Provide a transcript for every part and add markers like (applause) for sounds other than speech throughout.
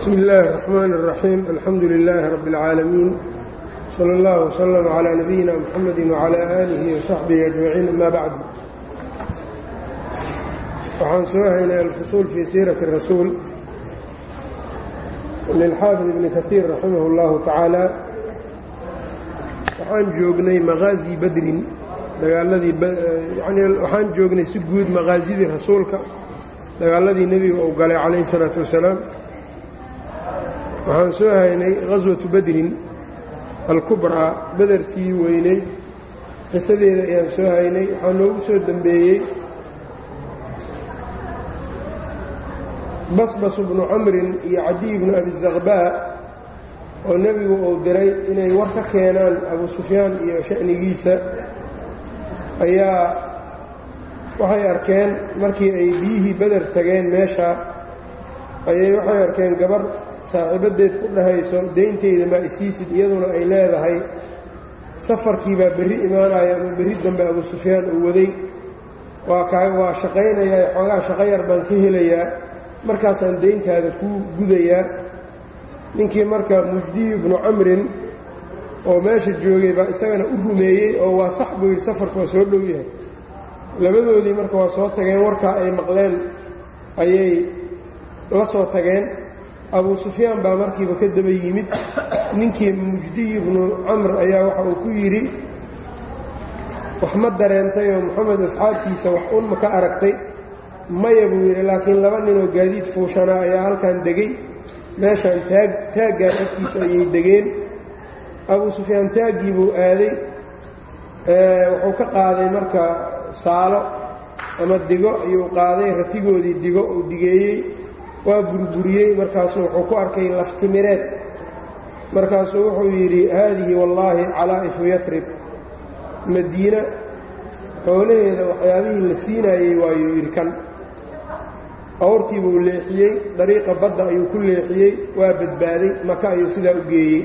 bsmi اllahi الرحmn الرaxيim alxamdu لilaahi rab اlcaalamiin slى اllah وslm عlى nabiyina mxamedi وعlى آlihi وsaxbihi أجmaciin ama bacd waxaan soo haynay alfusuul fii siiraةi الrasuul lilxaafid ibni kahiir raximah اllahu tacaala waxaan joognay maqaazi badrin dagaaladii yani waxaan joognay si guud maqaasidii rasuulka dagaaladii nebiga uu galay calayhi الsalaaةu wasalaam waxaan soo haynay qaswatu badrin alkubraa bedertii weynay. Qisadeeda ayaan soo haynay waxaa noogu soo dembeeyey basbasu bnu camrin iyo cadiy bnu abi zakbaa oo nebigu uu diray inay war ka keenaan abu sufyaan iyo sha'nigiisa. Ayaa waxay arkeen markii ay biyihii beder tageen meesha ayay waxay arkeen gabar saaxiibadeed ku dhahayso deynteyda maa isiisid iyaduna ay leedahay safarkiibaa berri imaanaya ama berri dambe abu sufyaan uu waday. Waa kaa waa shaqaynayaa xoogaa shaqo yar baan ka helayaa markaasaan deyntaada ku gudayaa ninkii marka mujdiyu bnu camrin oo meesha joogay baa isagana u rumeeyey oo waa sax buu yidhi safarku waa soo dhow yahay. Labadoodii marka waa soo tageen warkaa ay maqleen ayay la soo tageen abu sufyaan baa markiiba ka daba yimid. Ninkii mujdiy bnu camr ayaa waxa uu ku yidhi wax ma dareentay oo moxamed asxaabtiisa wax unma ka aragtay? Maya buu yidhi laakiin laba ninoo gaadiid fuushanaa ayaa halkan degay. Meeshaan taag taaggaan agtiisa ayay degeen. Abuu sufyaan taaggii buu aaday wuxuu ka qaaday marka saalo ama digo ayuu qaaday ratigoodii digo uu digeeyey waa burburiyey markaasuu wuxuu ku arkay laftimireed markaasuu wuxuu yidhi haadihi wallaahi calaa'ifu yatrib madiina xoolaheeda waxyaabihii la siinaayey waayuu yidhi kan. Awrtii buu leexiyey dariiqa badda ayuu ku leexiyey waa badbaaday maka ayuu sidaa u geeyey.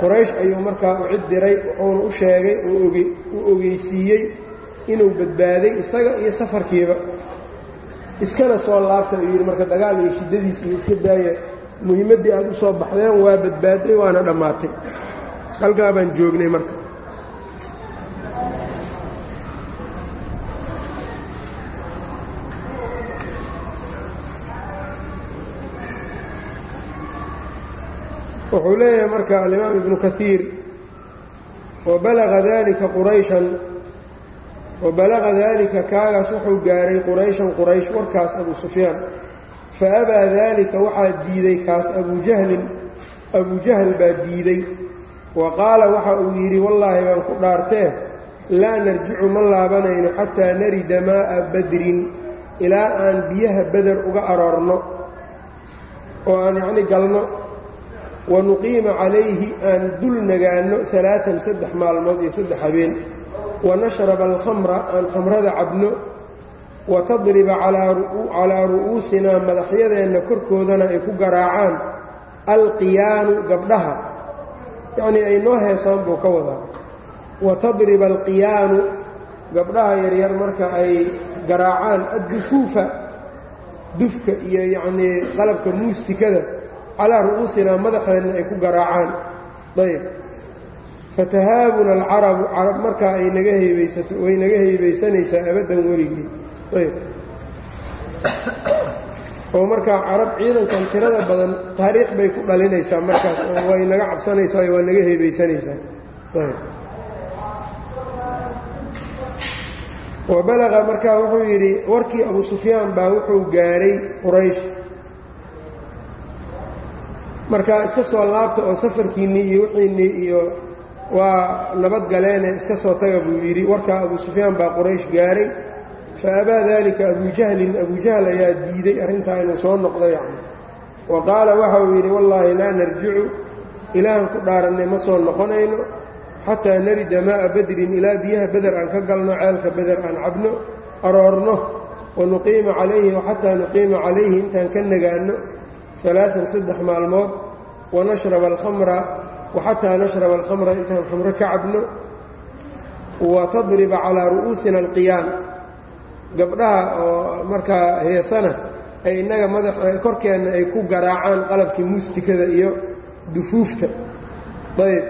Quraysh ayuu markaa u cid diray wuxuuna u sheegay uu ogeysiiyey inuu badbaaday isaga iyo safarkiiba iskana soo laabta yidhi marka dagaal iyo shiddadiis iyo iska daaya muhiimaddii aad u soo baxdeen waa badbaaday waana dhammaatay. Halkaa baan joognay marka. Wuxuu leeyahay marka alimaam ibnu kaiir wabalaga dalika qurayshan wabalaqa dalika kaagaas wuxuu gaaray qurayshan quraysh warkaas abu sufyaan. Fa abaa daalika waxaa diiday kaas abujahlin abujahl baa diiday. Wa qaala waxa uu yidhi wallaahi baan ku dhaartee laa narjicu ma laabanayno xataa narida maa'a badrin ilaa aan biyaha beder uga aroorno oo aan yacni galno. Wa nuqiima calayhi aan dul nagaanno alaaan saddex maalmood iyo saddex habeen wanashraba alkhamra aan khamrada cabno wa tadriba calaa ru'uusinaa madaxyadeenna korkoodana ay ku garaacaan alqiyaanu gabdhaha. Yacnii ay noo heesaan buu ka wadaa. Wa tadriba alqiyaanu gabdhaha yaryar marka ay garaacaan addufuufa dufka iyo yacnii qalabka muustikada calaa ru'uusinaa madaxeenna ay ku garaacaan. Ayb fatahaabuna alcarabu carab markaa ay naga heebaysato way naga heebaysanaysaa abaddan weligii. Ayb. (coughs) Oo markaa carab ciidankan tirada badan taariikh bay ku dhalinaysaa markaas oo way naga cabsanaysaa waa naga heebaysanaysaa. Ayb. Wa balaqa markaa wuxuu yidhi warkii abu sufyaan baa wuxuu gaaray quraysh. Markaa iska soo laabta oo safarkiinnii iyo wixiinnii iyo waa nabadgaleene iska soo taga buu yidhi. Warkaa abu sufyaan baa quraysh gaaray. Fa abaa daalika abujahlin abujahl ayaa diiday arrintaa inuu soo noqdo yacni. Wa qaala waxa uu yidhi wallaahi laa narjicu ilaahan ku dhaarannay ma soo noqonayno. Xataa narida maa'a badrin ilaa biyaha beder aan ka galno ceelka beder aan cabno aroorno wa nuqiima calayhi xataa nuqiima calayhi intaan ka nagaanno alaaan saddex maalmood wanashraba alkhamra waxataa nashraba alkhamra intaan khamro ka cabno tadriba calaa ru'uusina alqiyaan gabdhaha oo markaa heesana ay innaga madax korkeenna ay ku garaacaan qalabkii muustikada iyo dufuufta. Ayb.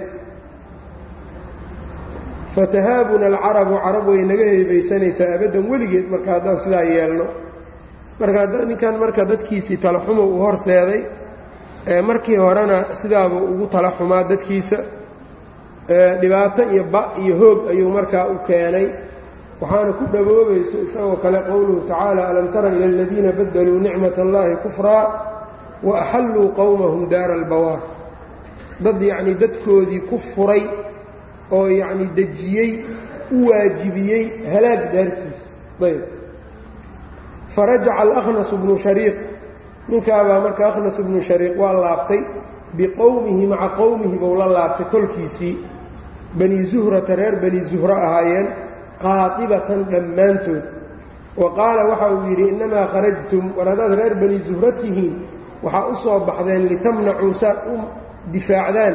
Fatahaabuna alcarabu carab way naga heebaysanaysaa abaddan weligeed marka haddaan sidaa yeelno. Marka ninkan marka dadkiisii talaxumo uu horseeday markii horena sidaabuu ugu tala xumaa dadkiisa. Dhibaato iyo ba iyo hoog ayuu markaa u keenay. Waxaana ku dhawoobayso isagoo kale qowluhu tacaala alam tara ila aladiina badaluu nicmat allahi kufraa wa axalluu qowmahum daara albawaar dad yacnii dadkoodii ku furay oo yacnii dejiyey u waajibiyey halaag daartiis. Ayb. Farajaca alahnas bnu shariiq ninkaabaa marka akhnas bnu shariiq waa laabtay biqowmihi maca qowmihi buu la laabtay tolkiisii. Bani zuhrata reer bani zuhro ahaayeen qaadibatan dhammaantood. Wa qaala waxa uu yidhi innamaa kharajtum war haddaad reer bani zuhra tihiin waxaa u soo baxdeen litamnacuu saad u difaacdaan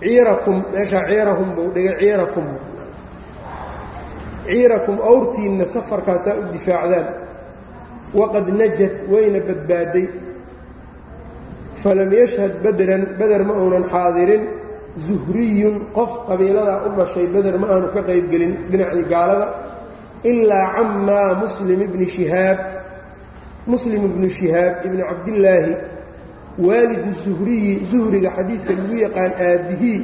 ciirakum meeshaa ciirahum buu dhigay ciirakum. Ciirakum awrtiinna safarkaasaa u difaacdaan waqad najad wayna badbaaday falam yashhad badran beder ma uunan xaadirin zuhriyun qof qabiiladaa u dhashay beder ma aanu ka qaybgelin dhinacii gaalada ilaa camaa muslim ibni shihaab muslim ibnu shihaab ibni cabdillaahi waalidu zuhriyi zuhriga xadiidka lagu yaqaan aabbihii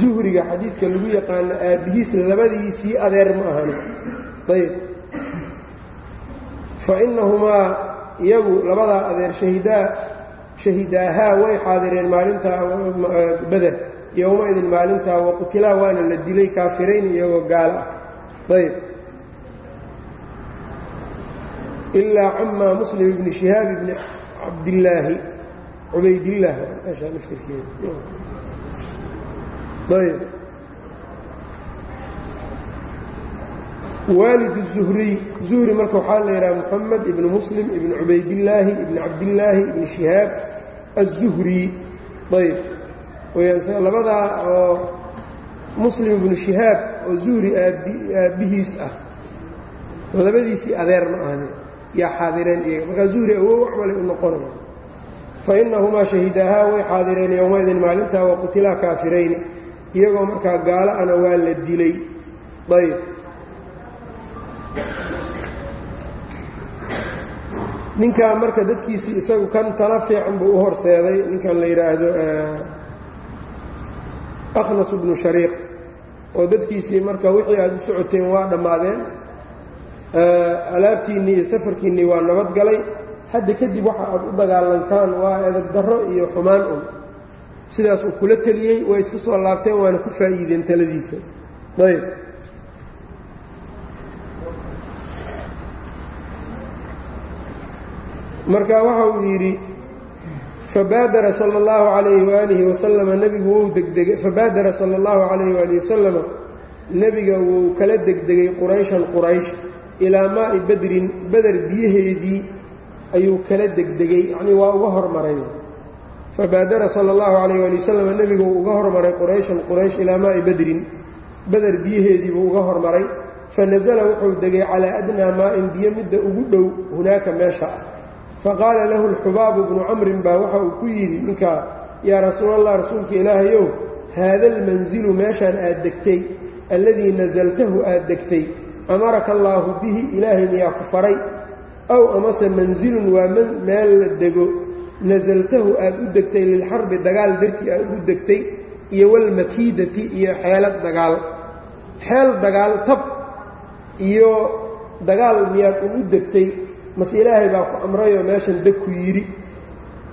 zuhriga xadiidka lagu yaqaano aabbihiis labadiisii adeer ma ahani ayb fa innahumaa iyagu labadaa adeer shahidaa shahidaahaa way xaadireen maalintaa beder yowma-idin maalintaa waqutilaa waana la dilay kaafirayn iyagoo gaalo ah. Ayb ilaa camaa muslim ibni shihaab ibni cabdillaahi cubaydillaah ayb waalid الzuhriy zuhri marka waxaa la yidhaha moxamed ibnu muslim ibnu cubaydillaahi ibni cabdillaahi ibni shihaab aلzuhri ayb labadaa oo muslim ibnu shihaab oo zuhri aabbihiis ah labadiisii adeer ma ahane yaa xaadireen iyaga markaa zuhri awow acmalay u noqonaya fainahumaa shahidaahaa way xaadireen yowmaidin maalintaa waqutilaa kaafirayni iyagoo markaa gaalo ana waa la dilay ayb ninkaa marka dadkiisii isagu kan tala fiican buu u horseeday ninkan la yidhaahdo akhnas bnu shariiq oo dadkiisii marka wixii aada u socoteen waa dhammaadeen alaabtiinnii iyo safarkiinnii waa nabad galay. Hadda kadib waxa aad u dagaalantaan waa edab darro iyo xumaan un. Sidaas uu kula teliyey way iska soo laabteen waana ku faa'iideen taladiisa. Ayb marka waxa uu yidhi fabaadara sala اllahu calayhi waalihi wasalama nebigu wou degdegay fabaadara sala اllahu calayhi waalihi wasalama nebiga wuu kala degdegay qurayshan quraysh ilaa maa'i badrin beder biyaheedii ayuu kala degdegay yacnii waa uga hormaray fabaadara sala اllahu calayh waali wasalam nebigu wuu uga hormaray qurayshan quraysh ilaa maa'i badrin beder biyaheedii buu uga hormaray fanasala wuxuu degay calaa adnaa maa'in biyo midda ugu dhow hunaaka meesha ah faqaala lahu alxubaabu bnu camrin baa waxa uu ku yidhi ninkaa yaa rasuulallah rasuulka ilaahayow haada almanzilu meeshaan aad degtay alladii nasaltahu aad degtay amaraka allaahu bihi ilaahay miyaa ku faray? Aw amase mansilun waa meel la dego nasaltahu aad u degtay lilxarbi dagaal dartii aad u degtay iyo walmakiidati iyo xeelad dagaal. Xeel dagaal tab iyo dagaal miyaad ugu degtay mase ilaahay baa ku amrayoo meeshan deg ku yidhi.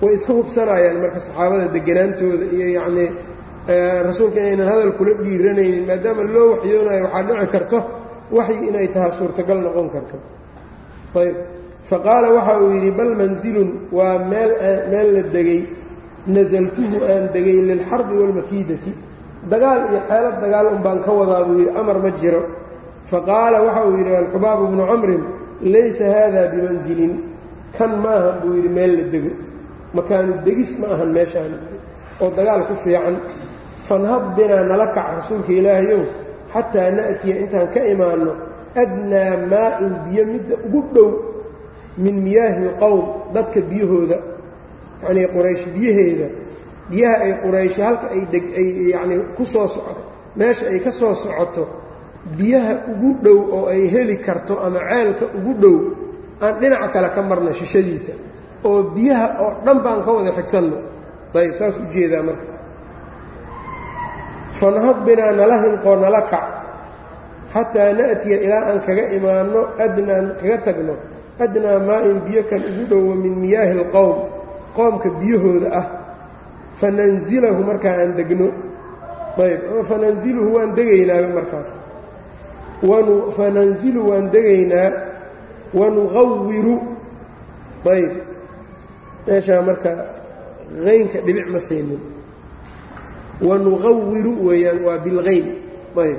Way iska hubsanayaan marka saxaabada deganaantooda iyo yacnii rasuulka inaynan hadal kula dhiiranaynin maadaama loo waxyoonayo waxaa dhici karto waxyi inay tahay suurtagal noqon karto. Ayb. Faqaala waxa uu yidhi bal mansilun waa meel meel la degay. Nasaltuhu aan degay lilxarbi waalmakiidati dagaal iyo xeelad dagaal un baan ka wadaa buu yidhi amar ma jiro faqaala waxa uu yidhi alxubaabu bnu camrin laysa haada bimansilin kan maahan buu yidhi meel la dego. Makaanu degis ma ahan meeshaan. Oo dagaal ku fiican. Fanhad binaa nala kac rasuulka ilaahayow xataa na'tiya intaan ka imaanno adnaa maa'in biyo midda ugu dhow min miyaahi اlqowm dadka biyahooda. Yacnii quraysh biyaheeda biyaha ay qurayshi halka ay deg ay yacnii ku soo socoto meesha ay ka soo socoto biyaha ugu dhow oo ay heli karto ama ceelka ugu dhow aan dhinaca kale ka marna shishadiisa oo biyaha oo dhan baan ka wada xigsanno. Ayb saas u jeedaa marka. Fanhad binaa nala hinqoo nala kac xataa na'tiya ilaa aan kaga imaanno adnaan kaga tagno adnaa maa-in biyo kan ugu dhowo min miyaahi alqowm qoomka biyahooda ah. Fananzilahu markaa aan degno. Ayb fananziluhu waan degaynaaba markaas fananzilu waan degaynaa wanuqawiru ayb. Meeshaa marka qaynka dhibic ma siinin wanuqawiru weeyaan waa bilqayn ayb.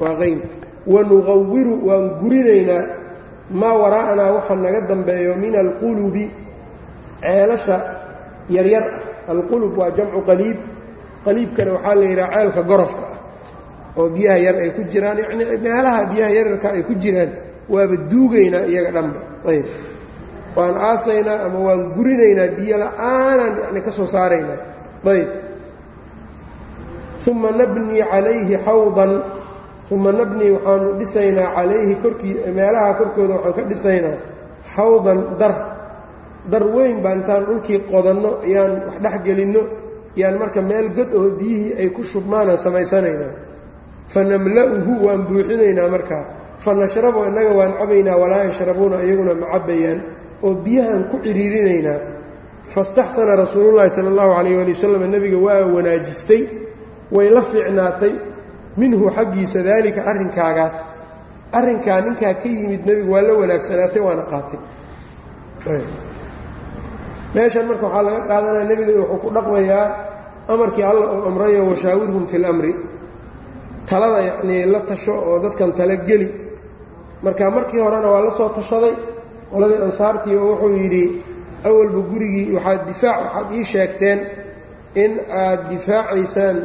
Waa qayn wanuqawiru waan gurinaynaa. Maa waraa'anaa waxa naga dambeeyo min alqulubi ceelasha yaryar. Ah alqulub waa jamcu qaliib. Qaliibkana waxaa la yidhaha ceelka gorofka. ah oo biyaha yar ay ku jiraan yacnii meelaha biyaha yaryarka ay ku jiraan waaba duugaynaa iyaga dhanba. Ayb waan aasaynaa ama waan gurinaynaa biyo la'aanaan yani ka soo saaraynaa ayb uma nabnii calayhi xawdan uma nabnii waxaanu dhisaynaa calayhi korkii meelaha korkooda waxaan ka dhisaynaa xawdan dar. Dar weyn baa intaan dhulkii qodanno yaan wax dhex gelinno yaan marka meel god oo biyihii ay ku shubmaanaan samaysanaynaa fa namla'uhu waan buuxinaynaa markaa fa nashrabu innaga waan cabaynaa walaa yashrabuuna iyaguna ma cabbayaan oo biyahaan ku ciriirinaynaa. Fastaxsana rasuulullaahi sala allahu calayh waali wasalam nebiga waa wanaajistay way la fiicnaatay. Minhu xaggiisa daalika arrinkaagaas arrinkaa ninkaa ka yimid nebigu waa la wanaagsanaatay waana qaatay. Meeshan marka waxaa laga qaadanaya nebiga wuxuu ku dhaqmayaa amarkii alla uu amrayo washaawirhum fi lamri talada yacnii la tasho oo dadkan tala geli. Marka markii horena waa la soo tashaday qoladii ansaartii oo wuxuu yidhi awalba gurigii waxaad difaac waxaad ii sheegteen in aad difaacaysaan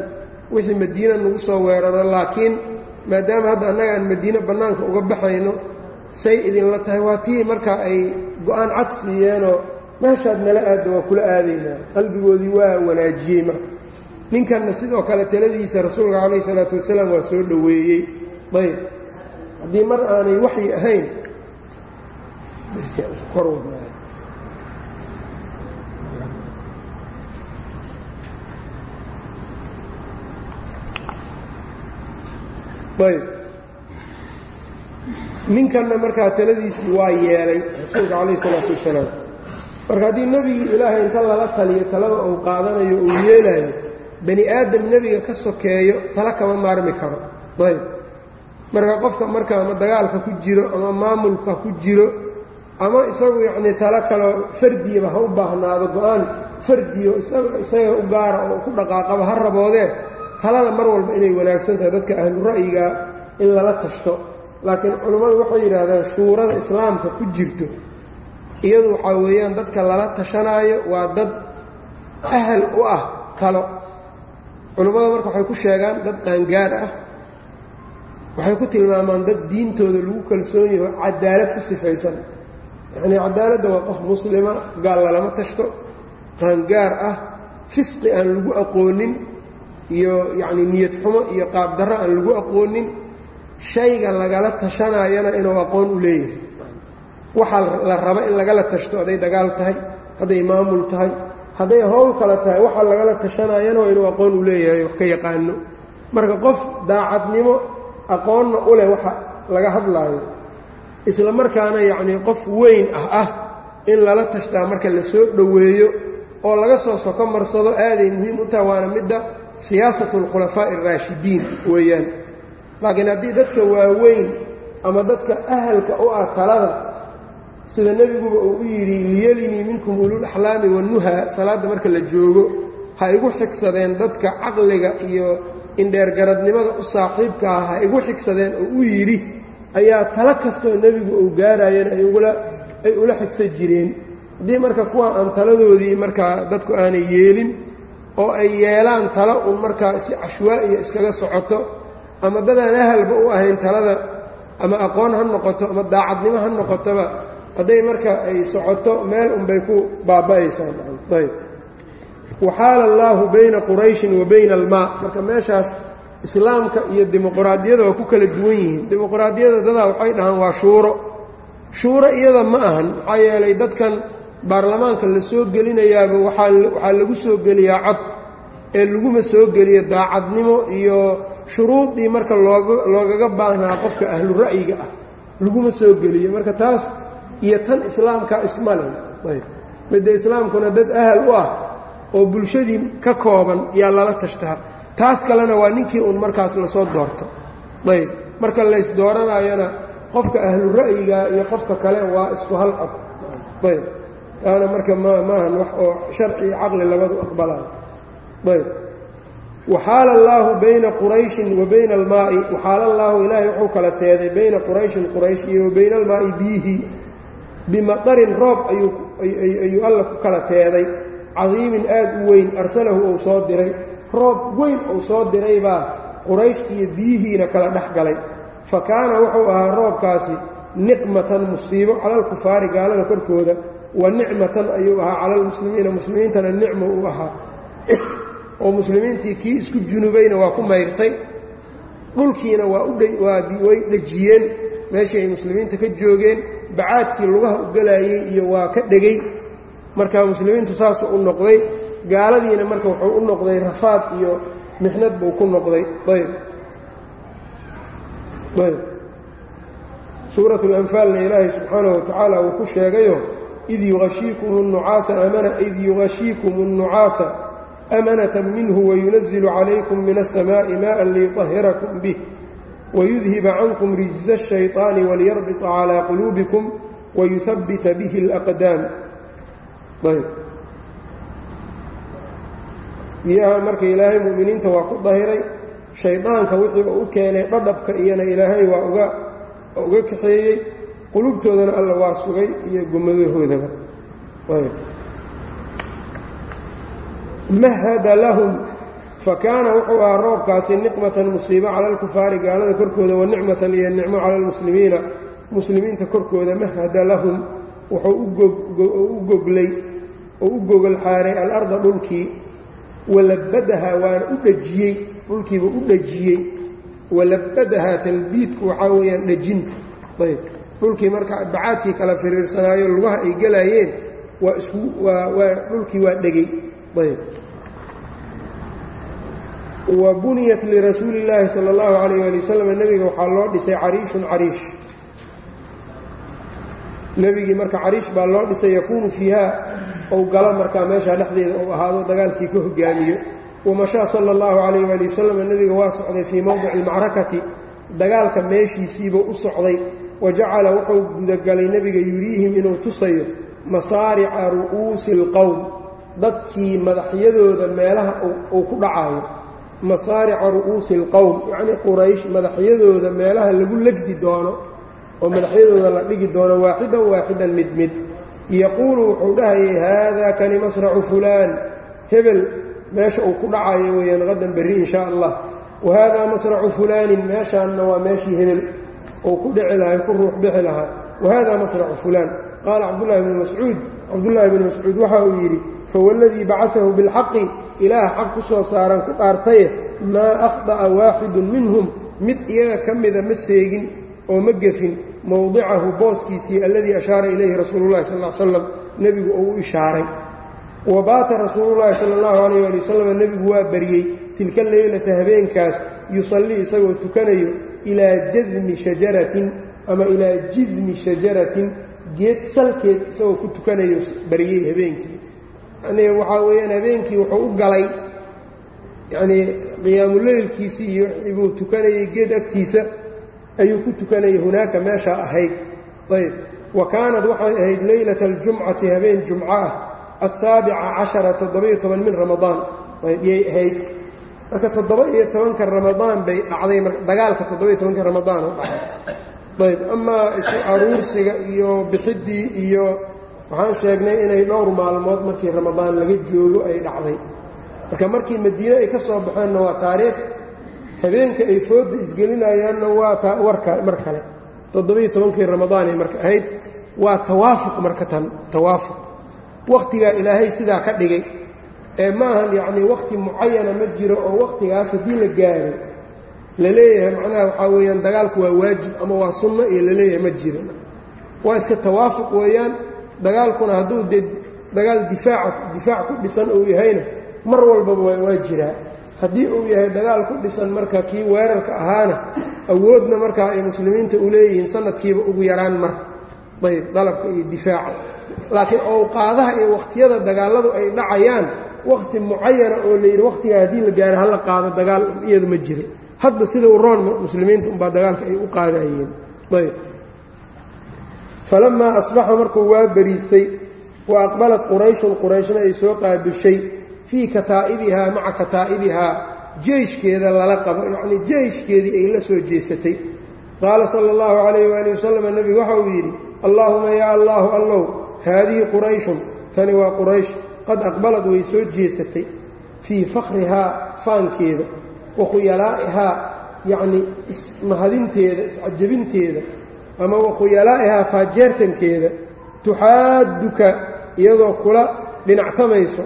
wixii madiina nagu soo weeraro laakiin maadaama hadda annaga aan madiine bannaanka uga baxayno say idinla tahay. Waa tii marka ay go'aan cad siiyeenoo meeshaad nala aadda waa kula aadaynaa qalbigoodii waa wanaajiyey marka ninkanna sidoo kale taladiisa rasuulka calayh isalaatu wasalaam waa soo dhoweeyey. Ayb. Haddii mar aanay waxyi ahayn ayb. Ninkanna markaa taladiisii waa yeelay rasuulka calayh isalaatu wasalaam. Marka haddii nebigii ilaahay inta lala taliyo talada uu qaadanayo uu yeelaayo bani aadam nebiga ka sokeeyo tala kama maarmi karo. Ayb. Marka qofka marka ama dagaalka ku jiro ama maamulka ku jiro ama isagu yacnii talo kaleo fardiiba ha u baahnaado go'aan fardiyo isaga u gaara oo ku dhaqaaqaba ha raboodee talada mar walba inay wanaagsan tahay dadka ahlu ra'yiga in lala tashto. Laakiin culummadu waxay yidhaahdaan shuurada islaamka ku jirto iyadu waxaa weeyaan dadka lala tashanaayo waa dad ahal u ah talo culummada marka waxay ku sheegaan dad qaangaar ah waxay ku tilmaamaan dad diintooda lagu kalsoon yaho cadaalad ku sifaysan. Yacnii cadaaladda waa qof muslima gaal lalama tashto qaangaar ah fisqi aan lagu aqoonin iyo yacnii niyad xumo iyo qaabdarro aan lagu aqoonin shayga lagala tashanayana inuu aqoon u leeyahay. Waxaa la raba in lagala tashto hadday dagaal tahay hadday maamul tahay hadday howl kale tahay waxaa lagala tashanayana inuu aqoon u leeyahay wax ka yaqaano. Marka qof daacadnimo aqoonna u leh waxa laga hadlaayo. Isla markaana yacnii qof weyn ah ah in lala tashtaa marka la soo dhoweeyo oo laga soo soko marsado aaday muhiim u tahay waana midda siyaasatu alkhulafaa'i araashidiin weeyaan. Laakiin haddii dadka waaweyn ama dadka ahalka u ah talada sida nebiguba uu u yidhi liyelinii minkum ululaxlaami wannuha salaadda marka la joogo ha igu xigsadeen dadka caqliga iyo indheergaradnimada u saaxiibka ah ha igu xigsadeen oo u yidhi ayaa talo kastoo nebigu uu gaarayeen ay ula xigsan jireen. Haddii marka kuwa aan taladoodii markaa dadku aanay yeelin oo ay yeelaan talo un markaa si cashwaa'iya iskaga socoto ama dadaan ahalba u ahayn talada ama aqoon ha noqoto ama daacadnimo ha noqotoba hadday marka ay socoto meel unbay ku baaba'aysaa ayb. Waxaala allaahu bayna qurayshin wa bayna almaa. Marka meeshaas islaamka iyo dimuqraadiyada waa ku kala duwan yihiin. Dimuqraadiyada dadaa waxay dhahaan waa shuuro. Shuuro iyada ma ahan. Maxaa yeelay dadkan baarlamaanka la soo gelinayaaba waxaa lagu soo geliyaa cod. Ee laguma soo geliyo daacadnimo iyo shuruudii marka loogaga baahnaa qofka ahlu ra'yiga ah. Laguma soo geliyo. Marka taas iyo tan islaamka ismale midda islaamkuna dad ahal u ah oo bulshadii ka kooban yaa lala tashtaa taas kalena waa ninkii uun markaas la soo doorto. Ayb marka lays dooranayana qofka ahlu ra'yiga iyo qofka kale waa isku hal cod ayb taana marka maahan wax oo sharci iyo caqli labadu aqbalaa. Ayb waxaala allaahu bayna qurayshin wa bayna almaa'i. Waxaala allaahu ilaahay wuxuu kala teeday bayna qurayshin quraysh iyo wa bayna almaa'i biihi bimadarin roob ayuu alla ku kala teeday. Cadiimin aad u weyn arsalahu uu soo diray. Roob weyn uu soo diray baa quraysh iyo biyihiina kala dhex galay. Fa kaana wuxuu ahaa roobkaasi niqmatan musiibo cala alkufaari gaalada korkooda wa nicmatan ayuu ahaa cala almuslimiina muslimiintana nicmo uu ahaa. (coughs) Oo muslimiintii kii isku junubayna waa ku mayrtay. Dhulkiina way dhejiyeen meeshii ay muslimiinta ka joogeen bacaadkii lugaha u galaayey iyo waa ka dhegay marka muslimiintu saasuu u noqday gaaladiina marka wuxuu u noqday rafaad iyo mixnad buu ku noqday ayb ayb suurat اlanfaalna ilaahay subxaanaه wa tacaala uu ku sheegayo id yuashiikum الnucaasa amana id yugashiikum الnucaasa amanata minhu wayunazilu calaykum min الsamaaءi maءa liyuطahirakum bih wayudhiba cankum rijza الshayطaani waliyarbita calىa quluubikum wayuhabita bihi اlأqdaam ayb biyaha marka ilaahay mu'miniinta waa ku dahiray shaydaanka wixii uu u keenay dhadhabka iyana ilaahay waa uga uga kaxeeyey qulubtoodana alla waa sugay iyo gomadahoodaba mahada lahum fa kaana wuxuu ahaa roobkaasi niqmatan musiibo cala alkufaari gaalada korkooda wa nicmatan iyo nicmo cala almuslimiina muslimiinta korkooda mahada lahum wuxuu u goglay oo u gogol xaaray alarda dhulkii. Walabadaha waana u dhejiyey dhulkiiba u dhejiyey walabadaha talbiidku waxaa weeyaan dhejinta ayb. Dhulkii marka bacaadkii kala firiirsanaayo lugaha ay gelaayeen waa isku waa dhulkii waa dhegay. Ayb wa buniyat lirasuuli illaahi sala allahu calayh ali wasalam nebiga waxaa loo dhisay cariishun cariish. Nebigii marka cariish baa loo dhisay yakuunu fiiha ou galo markaa meeshaa dhexdeeda uu ahaado dagaalkii ka hogaamiyo. Wamashaa sala allahu calayh ali wasalam nebiga waa socday fii mowdici lmacrakati dagaalka meeshiisiiba u socday. Wa jacala wuxuu gudagalay nebiga yuriihim inuu tusayo masaarica ru'uusi lqowm dadkii madaxyadooda meelaha uu ku dhacaayo masaarica ru'uusi اlqowm yacnii quraysh madaxyadooda meelaha lagu legdi doono oo madaxyadooda la dhigi doono waaxidan waaxidan mid mid. Yaquulu wuxuu dhahayay haadaa kani masracu fulaan. Hebel meesha uu ku dhacayo weeyaan qadan berri in allah wa haadaa masracu fulaanin. Meeshaanna waa meeshii hebel uu ku dhici lahay ku ruux bixi lahaa. Wa haadaa masracu fulaan. Qaala cabdullahi bnu mascuud cabdullaahi bnu mascuud waxa uu yidhi fawalladii bacaahu bilxaqi ilaah xaq ku soo saaran ku dhaartaye maa akhda'a waaxidun minhum. Mid iyaga ka mida ma seegin oo ma gefin. Mowdicahu booskiisii alladii ashaara ilayhi rasuulu llahi sal l slam nebigu uu u ishaaray. Wa baata rasuulullaahi sala allahu calayh ali wasalam nebigu waa baryey tilka leylata habeenkaas yusallii isagoo tukanayo ilaa jadmi shajaratin ama ilaa jidmi shajaratin geed salkeed isagoo ku tukanayo baryey habeenkii yanii waxaa weeyaan habeenkii wuxuu u galay yacnii qiyaamuleylkiisii iyo buu tukanayay geed agtiisa ayuu ku tukanayay hunaaka meeshaa ahayd. Ayb. Wa kaanad waxay ahayd leylata aljumcati habeen jumco ah asaabica cashara toddoba-iyo toban min ramadaan. Yay ahayd. Marka toddoba-iyo tobanka ramadaan bay dhacday dagaalka toddoba-iyo tobanka ramadaan u dhacay ayb amaa isu aruursiga iyo bixiddii iyo waxaan sheegnay inay dhowr maalmood markii ramadaan laga joogo ay dhacday. Marka markii madiine ay ka soo baxeenna waa taariikh habeenka ay foodda isgelinayaanna waa warka mar kale. Toddobiiyo tobankii ramadaanay marka ahayd waa tawaafuq marka tan tawaafuq. Wakhtigaa ilaahay sidaa ka dhigay. Ee maahan yacnii wakhti mucayana ma jiro oo wakhtigaas haddii la gaaro la leeyahay macnaha waxaa weeyaan dagaalku waa waajib ama waa sunno iyo la leeyahay ma jiro. Waa iska tawaafuq weeyaan dagaalkuna hadduu dee dagaal difaaca difaac ku dhisan uu yahayna mar walbaba waa jiraa. Haddii uu yahay dagaal ku dhisan marka kii weerarka ahaana awoodna markaa ay muslimiinta u leeyihiin sanadkiiba ugu yaraan mar. Ayb dalabka iyo difaaca. Laakiin owqaadaha iyo wakhtiyada dagaaladu ay dhacayaan wakhti mucayana oo layidhi wakhtigaa haddii la gaaro hala qaado dagaal iyadu ma jira hadba sida u roon muslimiinta umbaa dagaalka ay u qaadayeen ayb falamaa asbaxa markuu waa bariistay wa aqbalat qurayshun qurayshna ay soo qaabishay fii kataa'ibihaa maca kataa'ibihaa jeyshkeeda lala qabo yacnii jeyshkeedii ay la soo jeesatay qaala sala allahu calayh waali wasalam nebigu waxa uu yidhi allaahuma yaa allaahu allow haadihi qurayshun tani waa quraysh qad aqbalad way soo jeesatay fii fakhrihaa faankeeda wa khuyalaa'ihaa yacnii ismahadinteeda iscajabinteeda ama wa khuyalaa'ihaa faajeertankeeda tuxaaduka iyadoo kula dhinactamayso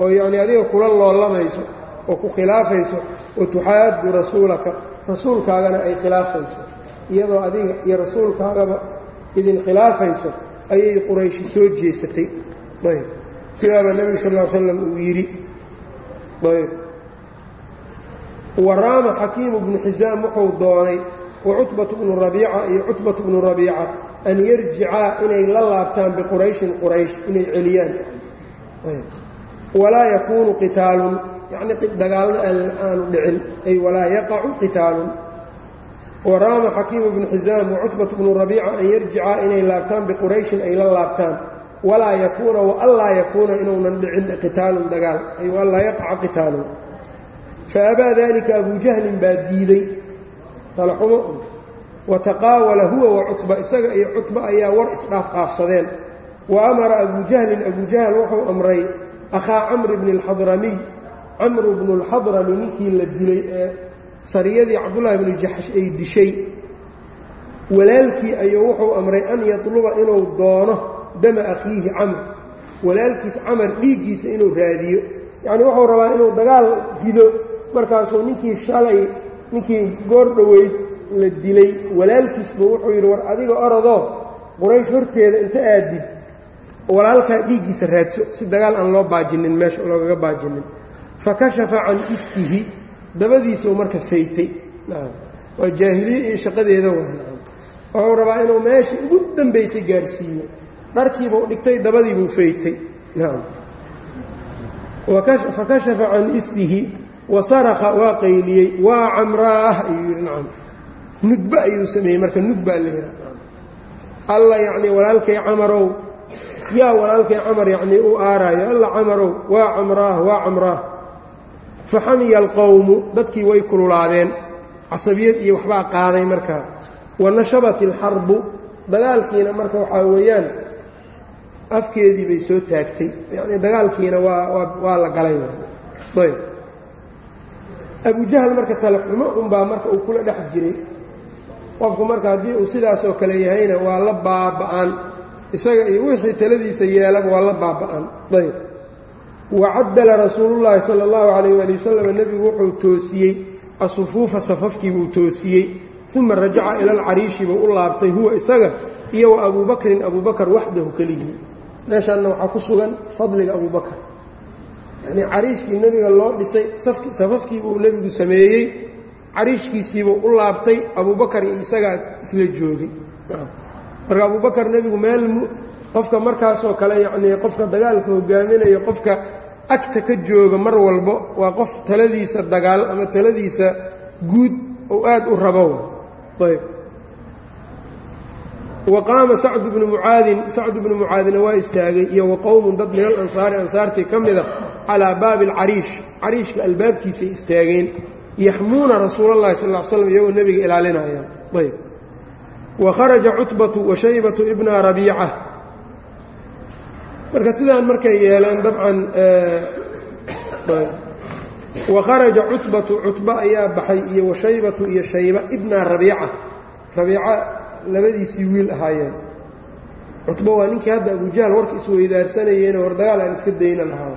oo yacnii adiga kula loolamayso oo ku khilaafayso wa tuxaaddu rasuulaka rasuulkaagana ay khilaafayso. Iyadoo adiga iyo rasuulkaagaba idin khilaafayso ayay qurayshi soo jeesatay. Ayb. Sidaaba nebigu sal ll ly slam uu yidhi. Ayb. Waraama xakiimu bnu xisaam wuxuu doonay wa cutbatu bnu rabiica iyo cutbatu bnu rabiica an yarjicaa inay la laabtaan biqurayshin quraysh inay celiyaan. Walaa yakuunu qitaalun yacnii dagaalna aanu dhicin ay walaa yaqacu qitaalun. Waraama xakiimu bnu xisaam wacutbatu bnu rabiica an yarjicaa inay laabtaan biqurayshin ay la laabtaan. Walaa yakuuna waanlaa yakuuna inuunan dhicin qitaalun dagaal ay waanlaa yaqaca qitaalun. Faabaa dalika abu jahlin baa diiday talaxumo wataqaawala huwa wa cutba isaga iyo cutba ayaa war isdhaafqaafsadeen wa amara abu jahlin abu jahl wuxuu amray akhaa camri bni alxadramiy camru bnu lxadrami ninkii la dilay ee sariyadii cabdullaahi bnu jaxsh ay dishay. Walaalkii ayuu wuxuu amray an yatluba inuu doono dama akhiihi camr. Walaalkiis camar dhiiggiisa inuu raadiyo. Yacnii wuxuu rabaa inuu dagaal rido markaasuu ninkii shalay ninkii goor dhoweyd la dilay walaalkiisba wuxuu yidhi war adiga orodoo quraysh horteeda inta aadid walaalkaa dhiiggiisa raadso si dagaal aan loo baajinin meesha loogaga baajinin. Fa kashafa can iskihi dabadiisuu marka faytay. Waa jaahiliye iyo shaqadeeda wuxuu rabaa inuu meeshii ugu dambaysay gaarsiiyo dharkiibuu dhigtay dabadiibuu faytay. Fa kashafa can iskihi wa saraka waa qayliyey waa camraah ayuu yidhi nacam nudba ayuu sameeyey marka nudbaa la yidhaha alla yacnii walaalkay camarow yaa walaalkay camar yacnii u aaraayo alla camarow waa camraah waa camraah. Fa xamiya alqowmu dadkii way kululaadeen casabiyad iyo waxbaa qaaday markaa wa nashabat ilxarbu dagaalkiina marka waxaa weeyaan afkeedii bay soo taagtay. Yacnii dagaalkiina waa waa la galay ayb abujahl marka talaxumo unbaa marka uu kula dhex jiray. Qofku marka haddii uu sidaasoo kale yahayna waa la baaba'an. Isaga iyo wixii taladiisa yeelaba waa la baaba'an. Ayb wacadala rasuulullaahi sala allahu calayh waali wasalam nebigu wuxuu toosiyey asufuufa safafkiibuu toosiyey. Uma rajaca ila alcariishi buu u laabtay huwa isaga iyo wa abuu bakrin abuu bakar waxdahu keligii meeshaanna waxaa ku sugan fadliga abuu bakar yacnii cariishkii nebiga loo dhisay safafkiibuu nebigu sameeyey cariishkiisiibuu u laabtay abuubakar iyo isagaa isla joogay. Marka abuubakar nebigu meel qofka markaasoo kale yacnii qofka dagaalka hogaaminayo qofka agta ka jooga mar walbo waa qof taladiisa dagaal ama taladiisa guud oo aad u rabo. Ayb. Wa qaama sacdu bnu mucaadin sacdu bnu mucaadina waa istaagay iyo wa qowmun dad min alansaari ansaartii ka mida calaa baabi alcariish cariishka albaabkiisay istaageen yaxmuuna rasuula اllahi sal ll slam iyagoo nebiga ilaalinayaan ayb. Wa kharaja cutbatu wa shaybatu ibna rabiica. Marka sidaan markay yeeleen dabcan wa kharaja cutbatu cutba ayaa baxay iyo wa shaybatu iyo shayba ibna rabiica. Rabiica labadiisii wiil ahaayeen. Cutbo waa ninkii hadda abujahl warka isweydaarsanayeen war dagaal aan iska dayna lahaa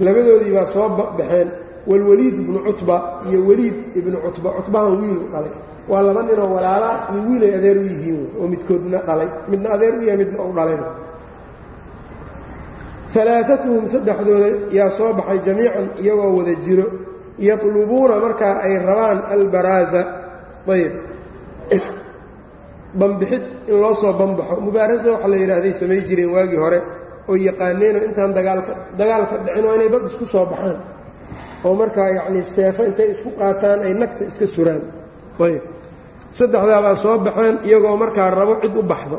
labadoodii baa soo baxeen walwaliid ibnu cutba iyo weliid ibnu cutba. Cutbahan wiilu dhalay. Waa laba ninoo walaala iyo wiilay adeer u yihiin oo midkoodna dhalay. Midna adeer u yahay midna u dhalayna alaaatuhum saddexdooda yaa soo baxay jamiican iyagoo wada jiro. Yatlubuuna markaa ay rabaan albaraaza. Ayb (coughs) bambixid in loo soo bambaxo mubaarasa waxa la yidhaahday samay jireen waagii hore oo yaqaaneenoo intaan dagaalka dagaalka dhicin waa inay dad isku soo baxaan. Oo markaa yacnii seefo intay isku qaataan ay nagta iska suraan. Ayb saddexdaabaa soo baxeen iyagoo markaa rabo cid u baxdo.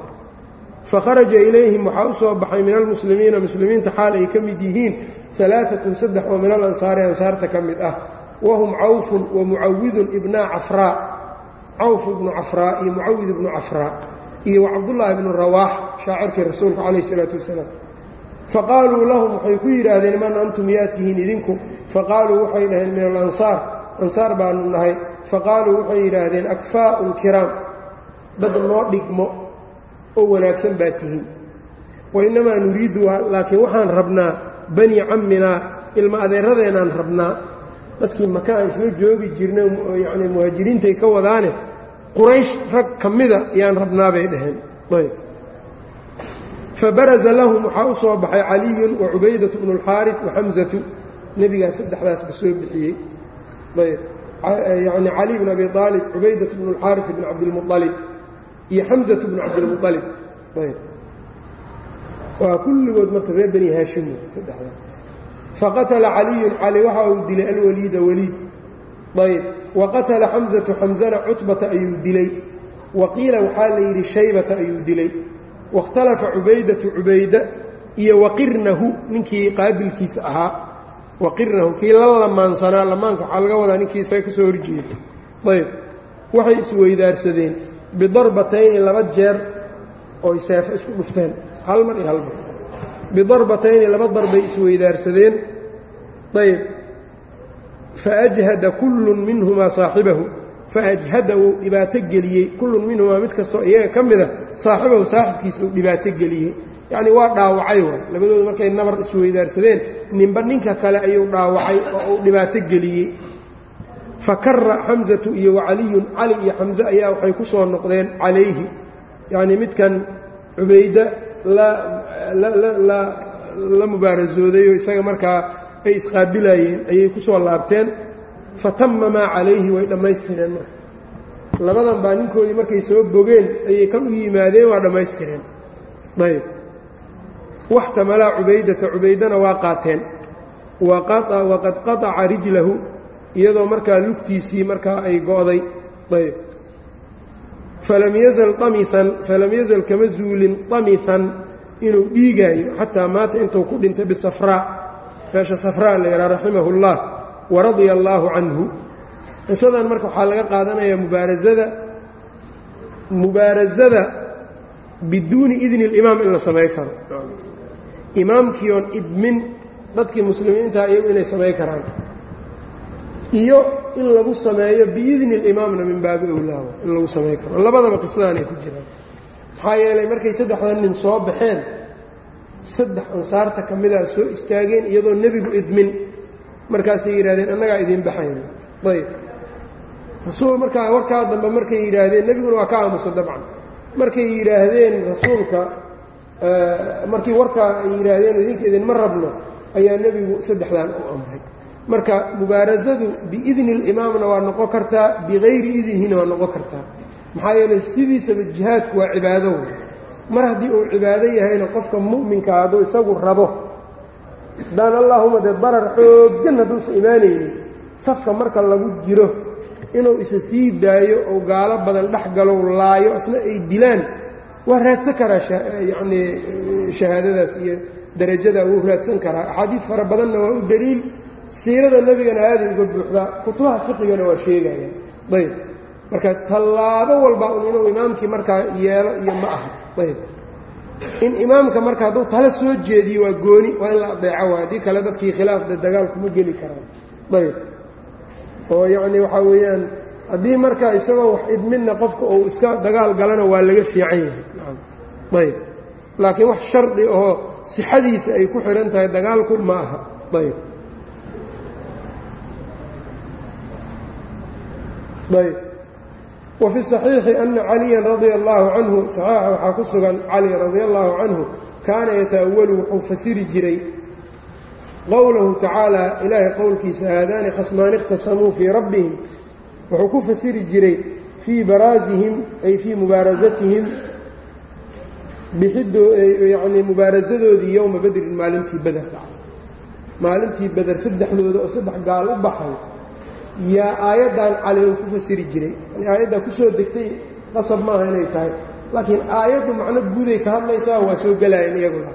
Fakharaja ilayhim waxaa u soo baxay min almuslimiina muslimiinta xaal ay ka mid yihiin alaaatun saddex oo min alansaari ansaarta ka mid ah. Wahum cawfun wa mucawidun ibnaa cafraa cawf ibnu cafraa iyo mucawid ibnu cafraa iyo wacabdullaahi ibnu rawaax shaacirkii rasuulka calayh isalaatu wasalaam faqaaluu lahum waxay ku yidhaahdeen man antum yaa tihiin idinku? Faqaaluu waxay dhaheen min alansaar. Ansaar baanu nahay. Faqaaluu waxay yidhaahdeen akfaa'un kiraam. Dad noo dhigmo oo wanaagsan baa tihiin. Wainnamaa nuriidu laakiin waxaan rabnaa bani camminaa ilma adeeradeenaan rabnaa. Dadkii maka aan isla joogi jirnay yacni muhaajiriintay ka wadaane quraysh rag ka mida yaan rabnaa bay dhaheen. Ayb fabaraza lahum waxaa u soo baxay caliyun wa cubaydatu bnu اlxaari wa xamsatu nebigaa saddexdaasba soo bixiyey. Yacni cali bn abi aalib cubaydatu bnu اlxaari bn cabdilmualib iyo xamsatu bnu cabdilmualib waa kulligood marka reer bani haashim saddexdaas. Faqatala caliyun cali waxa uu dilay alwaliida waliid. Ayb wa qatala xamsatu xamsana cutbata ayuu dilay. Wa qiila waxaa la yidhi shaybata ayuu dilay wakhtalafa cubaydatu cubayda iyo waqirnahu ninkii qaabilkiisa ahaa. waqirnahu kii la lamaansanaa lamaanka waxaa laga wadaa ninkii isaga ka soo horjeeda. ayb waxay isweydaarsadeen bidarbatayni laba jeer oy seefo isku dhufteen. hal mar iyo hal mar. bidarbatayni laba darbay isweydaarsadeen ayb faajhada kullun minhumaa saaxibahu faajhada uu dhibaato geliyey kullun minhumaa mid kastoo iyaga ka mida saaxibahu saaxibkiisa uu dhibaato geliyey yacnii waa dhaawacay waay labadooda markay nabar isweydaarsadeen ninba ninka kale ayuu dhaawacay oo uu dhibaato geliyey fakara xamsatu iyo wacaliyun cali iyo xamse ayaa waxay ku soo noqdeen calayhi yacnii midkan cubayda la mubaarasoodayo isaga markaa ay isqaabilayeen ayay ku soo laabteen fatama maa calayhi way dhammaystireen marka. Labadan baa ninkoodii markay soo bogeen ayay kan u yimaadeen waa dhammaystireen. Ayb waxtamalaa cubaydata cubaydana waa qaateen. Waqad qataca rijlahu iyadoo markaa lugtiisii markaa ay go'day. Ayb falam yazal amian falam yazal kama zuulin damihan inuu dhiigaayo xataa maata intuu ku dhintay bisafraa meesha safraa la yidhaha raximahu اllah waradia allaahu canhu. Qisadan marka waxaa laga qaadanayaa mubaarasada mubaarasada biduuni idni اlimaam in la samay karo. Imaamkii oon idmin dadkii muslimiinta iyagu inay samay karaan. Iyo in lagu sameeyo biidni اlimaamna min baabi owlaawa in lagu samay karo. Labadaba qisadaanay ku jiraan. Maxaa yeelay markay saddexdan nin soo baxeen saddex ansaarta ka midaa soo istaageen iyadoo nebigu idmin markaasay yidhahdeen annagaa idiin baxayna ayb. Rasuul markaa warkaa dambe markay yidhaahdeen nebiguna waa ka aamusa dabcan. Markay yidhaahdeen rasuulka markii warkaa ay yidhaahdeen idinka idinma rabno ayaa nebigu saddexdan u amray. Marka mubaarasadu biidni اlimaamna waa noqon kartaa bikayri idnihina waa noqon kartaa. Maxaa yeelay sidiisaba jihaadku waa cibaado wey mar haddii uu cibaado yahayna qofka mu'minka hadduu isagu rabo haddaan allaahuma dee darar xooggan hadduusa imaanaynin safka marka lagu jiro inuu isa sii daayo oo gaalo badan dhex galow laayo asna ay dilaan. Waa raadsan karaa yacnii shahaadadaas iyo darajada wuu raadsan karaa. Axaadiid fara badanna waa u daliil. Siirada nebigana aaday uga buuxdaa. Kutubaha fiqigana waa sheegaya. Ayb marka tallaabo walba un inuu imaamkii markaa yeelo iyo ma aha. Ayb in imaamka marka hadduu tala soo jeediyo waa gooni waa in la adeeco waay haddii kale dadkii khilaafda dagaal kuma geli karaan. Ayb oo yacnii waxaa weeyaan haddii marka isagoo wax idminna qofka uu iska dagaal galana waa laga fiican yahay. Ayb laakiin wax shardi oo sixadiisa ay ku xihan tahay dagaalku ma aha. Ayb ayb wa fi صaxiixi ana caliya radia allahu canhu saxiixa waxaa ku sugan cali radia allahu canhu kaana yata'awalu wuxuu fasiri jiray qowlahu tacaala ilaahay qowlkiisa haadaani khasmaani ikhtasamuu fii rabbihim. Wuxuu ku fasiri jiray fii baraasihim ay fii mubaarasatihim biyanii mubaarasadoodii yowma bedrin maalintii beder maalintii beder saddexdooda oo saddex gaal u baxay yaa aayaddan cali uu ku fasiri jiray. Aayaddaa ku soo degtay qasab maaha inay tahay. Laakiin aayaddu macno guuday ka hadlaysaa waa soo gelaayeen iyaguna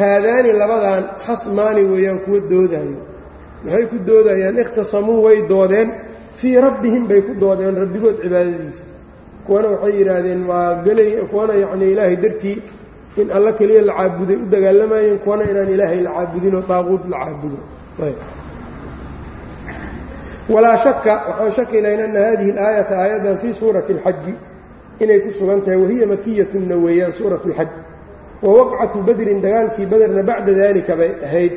haadaani labadan khasmaani weeyaan kuwa doodayo maxay ku doodayaan? Ikhtasamuu way doodeen. Fii rabbihim bay ku doodeen rabbigood cibaadadiisa. Kuwana waxay yidhaahdeen waa gelay kuwana yacnii ilaahay dartii in alla keliya la caabuday u dagaalamayeen kuwana inaan ilaahay la caabudinoo daaquud la caabudo walaa shaka waxaan shakilayn ana hadihi alaayata aayadan fii suurati اlxaji inay ku sugan tahay wahiya makiyatuna weeyaan suurat اlxaj wa waqcatu badrin dagaalkii baderna bacda dalika bay ahayd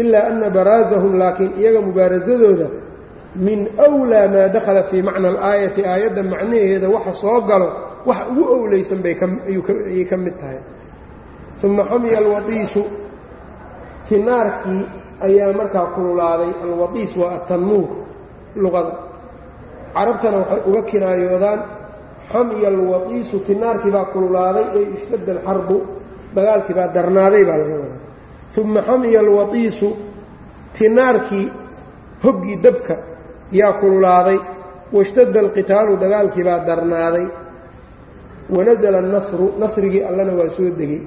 ilaa ana baraasahum laakiin iyaga mubaarasadooda min wlaa maa dakhala fii macna alaayati aayadda macnaheeda waxa soo galo wax ugu owleysan bayayay ka mid tahay. Uma xamiya alwaiisu tinaarkii ayaa markaa kululaaday. Alwaiis waa atannuur luqada. Carabtana waxay uga kinaayoodaan xamiya alwadiisu tinaarkii baa kululaaday ee ishtadda alxarbu dagaalkii baa darnaaday baa laga wadaa. Uma xamiya alwadiisu tinaarkii hoggii dabka yaa kululaaday washtadda alqitaalu dagaalkii baa darnaaday. Wanasala annasru nasrigii allana waa soo degay.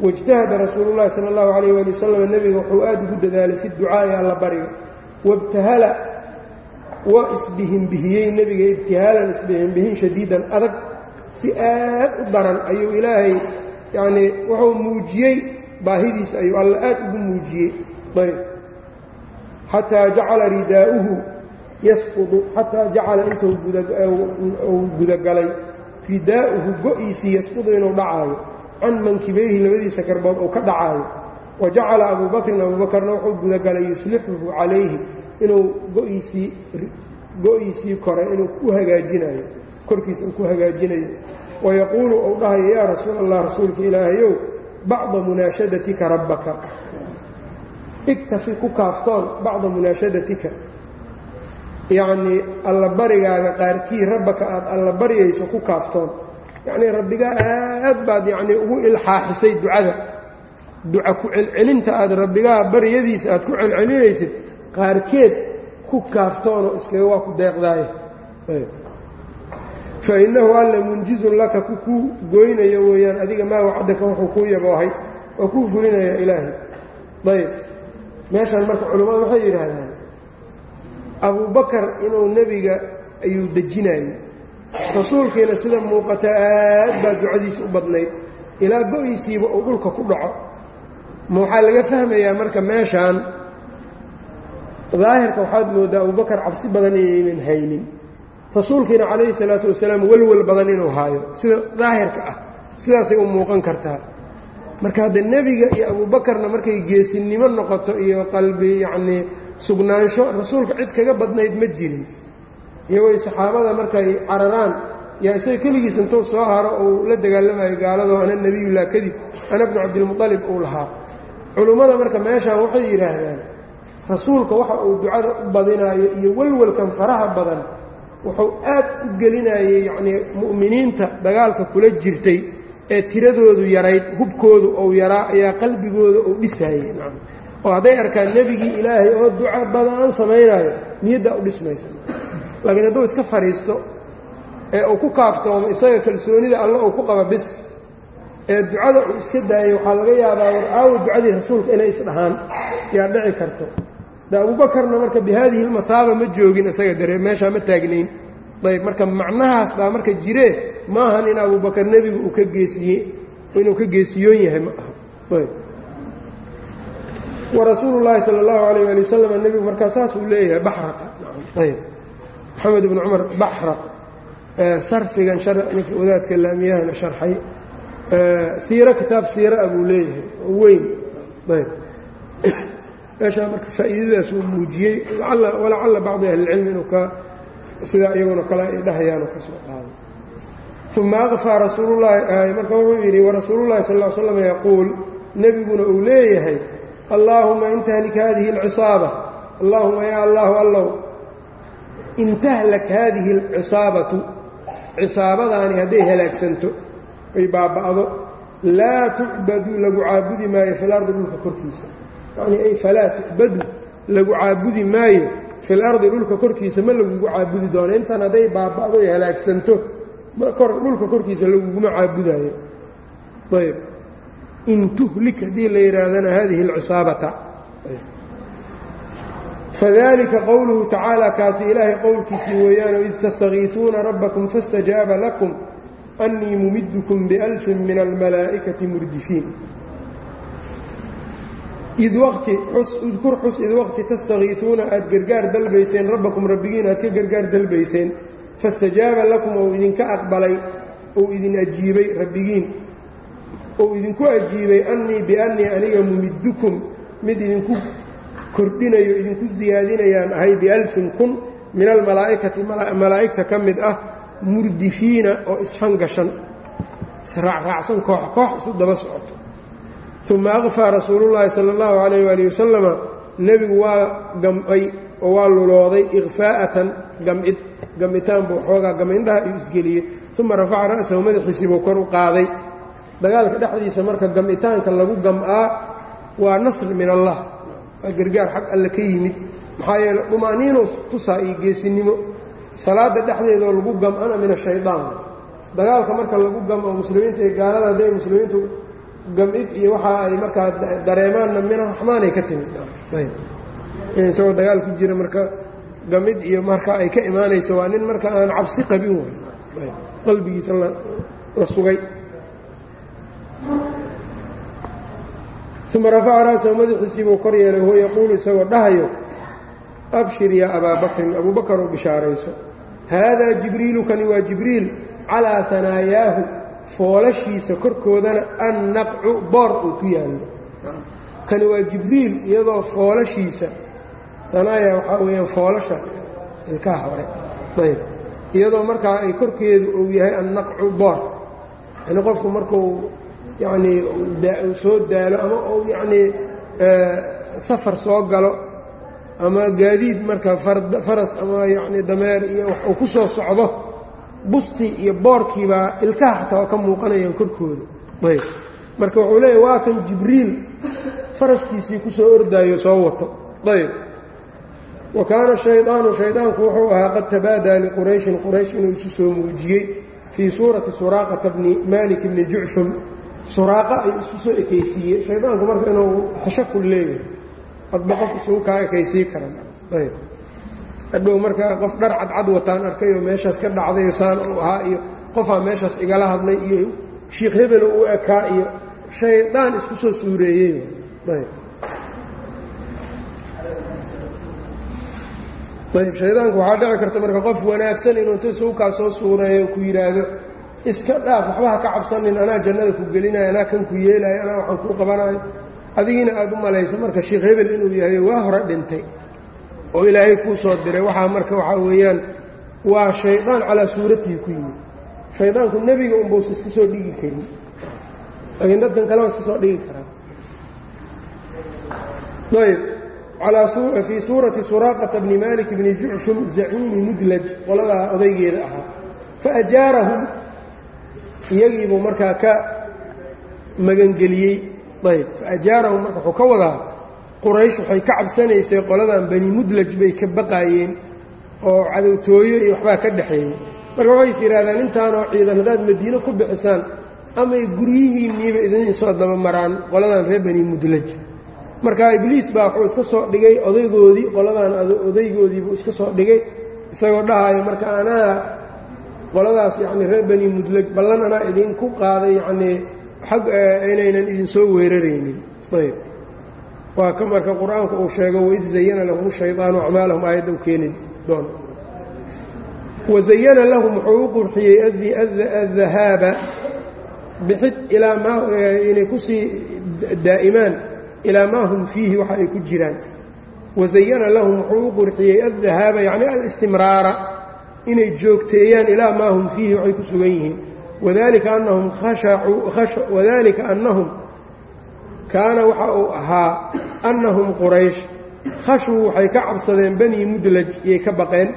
Waijtahada rasuulu llahi sala allahu calayh waali wasalam nebiga wuxuu aad ugu dadaalay fi ducaa'i alla bariga wabtahala waa isbihinbihiyey nebiga ibtihaalan isbihinbihin shadiidan adag. Si aad u daran ayuu ilaahay yacnii wuxuu muujiyey baahidiisa ayuu alla aad ugu muujiyey. Ayb xataa jacala ridaa'uhu yasqudu xataa jacala intuu gudagalay ridaa'uhu go-iisii yasqudu inuu dhacaayo. Can mankibayhi labadiisa garbood uu ka dhacaayo. Wa jacala abuu bakrin abuu bakarna wuxuu gudagalay yuslixuhu calayhi inuu go'iisii go-iisii kore inuu u hagaajinayo korkiisa uu ku hagaajinayo. Wayaquulu uu dhahayo yaa rasuul allah rasuulka ilaahayow bacda munaashadatika rabbaka. Igtafi ku kaaftoon bacda munaashadatika. Yacnii allabarigaaga qaarkii rabbaka aad alla baryayso ku kaaftoon. Yacnii rabbigaa aad baad yacnii ugu ilxaaxisay ducada. Duca ku celcelinta aad rabbigaa baryadiisa aad ku celcelinaysid qaarkeed ku kaaftoonoo iskaga waa ku deeqdaaye. Fa innahu alla munjizun laka ku kuu goynayo weeyaan adiga maa wacdaka wuxuu kuu yaboohay oo kuu fulinaya ilaahay. Ayb. Meeshaan marka culimmadu waxay yidhaahdaan abubakar inuu nebiga ayuu dejinayay rasuulkiina sida muuqata aad baa ducadiisa u badnayd ilaa go-ysiiba uu dhulka ku dhaco. Ma waxaa laga fahmayaa marka meeshaan daahirka waxaad mooddaa abubakar cabsi badan inaynan haynin. Rasuulkiina calayhi salaatu wasalaam welwel badan inuu haayo. Sida daahirka ah sidaasay u muuqan kartaa. Marka hadda nebiga iyo abuubakarna markay geesinimo noqoto iyo qalbi yacnii sugnaansho rasuulka cid kaga badnayd ma jirin. Iyagoo saxaabada markay cararaan yaa isaga keligiis intuu soo haro uu la dagaalamayo gaaladoo ana nebiyullah kadib ana bnu cabdilmuطalib uu lahaa. Culummada marka meeshaan waxay yidhaahdaan rasuulka waxa uu ducada u badinaayo iyo welwelkan faraha badan wuxuu aad u gelinayay yacnii mu'miniinta dagaalka kula jirtay ee tiradoodu yarayd hubkoodu ou yaraa ayaa qalbigooda uu dhisaayey oo hadday arkaan nebigii ilaahay oo duca badan samaynayo niyaddaa u dhismaysa. Laakiin hadduu iska fadhiisto ee uu ku kaaftoomo isaga kalsoonida alle uu ku qaba bis ee ducada uu iska daayo waxaa laga yaabaa war aawo ducadii rasuulka inay isdhahaan yaa dhici karto de abuubakarna marka bi haadihi ma joogin isaga daree meeshaa ma taagnayn. Ayb marka macnahaas baa marka jiree maahan in abuubakar nebigu uu ka geesiye inuu ka geesiyoon yahay ma aha. Ayb warasuulu llaahi sala allahu alayh ali wasalam nebigu markaa saas uu leeyahay baxraqa. Ayb maxamed ibnu cumar baxraq sarfigan ninka wadaadka laamiyahana sharxay. Siiro kitaab siira a buu leeyahay weyn. Ayb meeshaa marka faa'iidadaas uu muujiyey walacalla bacdi ahlilcilmi inuu ka sidaa iyaguna kale ay dhahayaanoo ka soo qaaday. Uma aqfaa rasuululahi marka wuxuu yidhi warasuulullahi sal l slam yaquul nebiguna uu leeyahay allaahuma intahlik hadihi alcisaaba allaahuma yaa allahu allow intahlak haadihi alcisaabatu cisaabadaani hadday halaagsanto ay baaba'do laa tucbadu lagu caabudi maayo fil ardi dhulka korkiisa yacnii ay falaa tucbadu lagu caabudi maayo fil ardi dhulka korkiisa ma lagugu caabudi doono. Intan hadday baaba'do ay halaagsanto dhulka korkiisa laguguma caabudaayo ayb. In tuhlik haddii la yidhaahdana hadihi alcisaabata fadalika qowluhu tacaala kaasi ilaahay qowlkiisii weeyaano id tastakiifuuna rabbakum faاstajaaba lakum annii mumidkum bialfin min almalaa'ikati murdifiin id waqti xus id waqti tastakiifuuna aad gargaar dalbayseen rabbakum rabbigiin aad ka gargaar dalbayseen faاstajaaba lakum ou idinka aqbalay ou idin ajiibay rabbigiin. Ou idinku ajiibay annii biannii aniga mumiddukum. Mid idinku kordhinayo idinku siyaadinayaan ahay bialfin kun min almalaa'ikati malaa'igta ka mid ah murdifiina oo isfangashan. Israacraacsan koox koox isu daba socoto uma aqfaa rasuulullaahi sala allahu calayh waali wasalama nebigu waa gam'ay oo waa lulooday ikhfaa'atan gam'id gamitaan buu xoogaa gamindhaha iyo isgeliyey uma rafaca ra'sahu madaxiisii buu kor u qaaday dagaalka dhexdiisa marka gam'itaanka lagu gam'aa waa nasr min allah waa gargaar xag alle ka yimid maxaa yeele dumaaniino tusaa iyo geesinimo salaada dhexdeedoo lagu gam'ana min ashaydaan dagaalka marka lagu gam'o muslimiinta iyo gaalada hadday muslimiintu gam'id iyo waxa ay markaa dareemaanna min araxmaanay ka timid. Isagoo dagaal ku jira marka gamid iyo marka ay ka imaanayso waa nin marka aan cabsi qabin way qalbigiisa la sugay. Uma rafaca madaxiisii buu kor yeelay huwa yaquulu isagoo dhahayo abshir yaa abaa bakrin abuu bakar oo bishaarayso haadaa jibriilu kani waa jibriil calaa hanaayaahu foolashiisa korkoodana annaqcu boor uu ku yaallo. Kani waa jibriil iyadoo foolashiisa hanaaya waxaa weeyaan foolasha ilkaha hore. Ayb. Iyadoo markaa ay korkeedu uu yahay annaqcu boor. Yani qofku markuu yacnii soo daalo ama uu yacnii safar soo galo ama gaadiid marka faras ama yacnii dameer iyo wax uu ku soo socdo busti iyo boorkiibaa ilkaha xataa ka muuqanayaan korkooda. Ayb. Marka wuxuu leeyahy waa kan jibriil faraskiisii ku soo ordaayo soo wato. Ayb. Wa kaana shaydaanu shaydaanku wuxuu ahaa qad tabaadaa liqurayshin quraysh inuu isu soo muujiyey fii suurati suraaqata bni malik bni jucshum. Suraaqa ayuu isu soo ekaysiiyey. Shaydaanku marka inuu tashakul leeyahay adba qof isugu kaa ekaysii karan ayb hadhow marka qof dhar cadcad wataan arkay oo meeshaas ka dhacdayo saan uu ahaa iyo qofaa meeshaas igala hadlay iyo shiikh hebel u ekaa iyo shaydaan isku soo suureeyey. Ayb. Shaydaanku waxaa dhici karta marka qof wanaagsan inuu inta isugu kaa soo suureeyo ku yidhaahdo iska dhaaf waxba ha ka cabsanin anaa jannada ku gelinayo anaa kan ku yeelayo anaa waxaan kuu qabanayo. Adigiina aada u malayso marka sheikh hebel inuu yahay waa hore dhintay oo ilaahay kuu soo diray. Waxaa marka waxaa weeyaan waa shaydaan calaa suuratihi ku yimid. Shaydaanku nebiga unbausa iska soo dhigi karin. Laakiin dadkan kale waa iska soo dhigi karaa ayb fii suurati suraaqata bni malik bni jucshum zaciimi mudlaj qoladaa odaygeeda ahaa. Faajaarahum iyagiibuu markaa ka magangeliyey. Ayb faajaarahum marka wuxuu ka wadaa quraysh waxay ka cabsanaysay qoladan bani mudlaj bay ka baqaayeen oo cadowtooyo iyo waxbaa ka dhexeeyey. Marka waxay is yidhahdaan intaanoo ciidan haddaad madiino ku bixisaan amay guryihiinniiba idin soo daba maraan qoladan reer bani mudlaj. Marka ibliis baa wuxuu iska soo dhigay odaygoodii qoladan odaygoodiibuu iska soo dhigay isagoo dhahayo marka anaa qoladaas yacni reer bani mudlaj ballan anaa idinku qaaday yacnii xag inaynan idin soo weeraraynin. Ayb waa ka marka qur'aanku uu sheego waid zayana lahum shaydaanu acmaalahum aayadda u keeni doono wazayana lahum wuxuu u qurxiyey adahaaba bixid ilaa maa inay ku sii daa'imaan ilaa maa hum fiihi waxa ay ku jiraan. Wazayana lahum wuxuu u qurxiyey addahaaba yacni alistimraara inay joogteeyaan ilaa maa hum fiihi waxay ku sugan yihiin. Wadalika annahum kaana waxa uu ahaa annahum quraysh khashuu waxay ka cabsadeen banii mudlaj iyay ka baqeen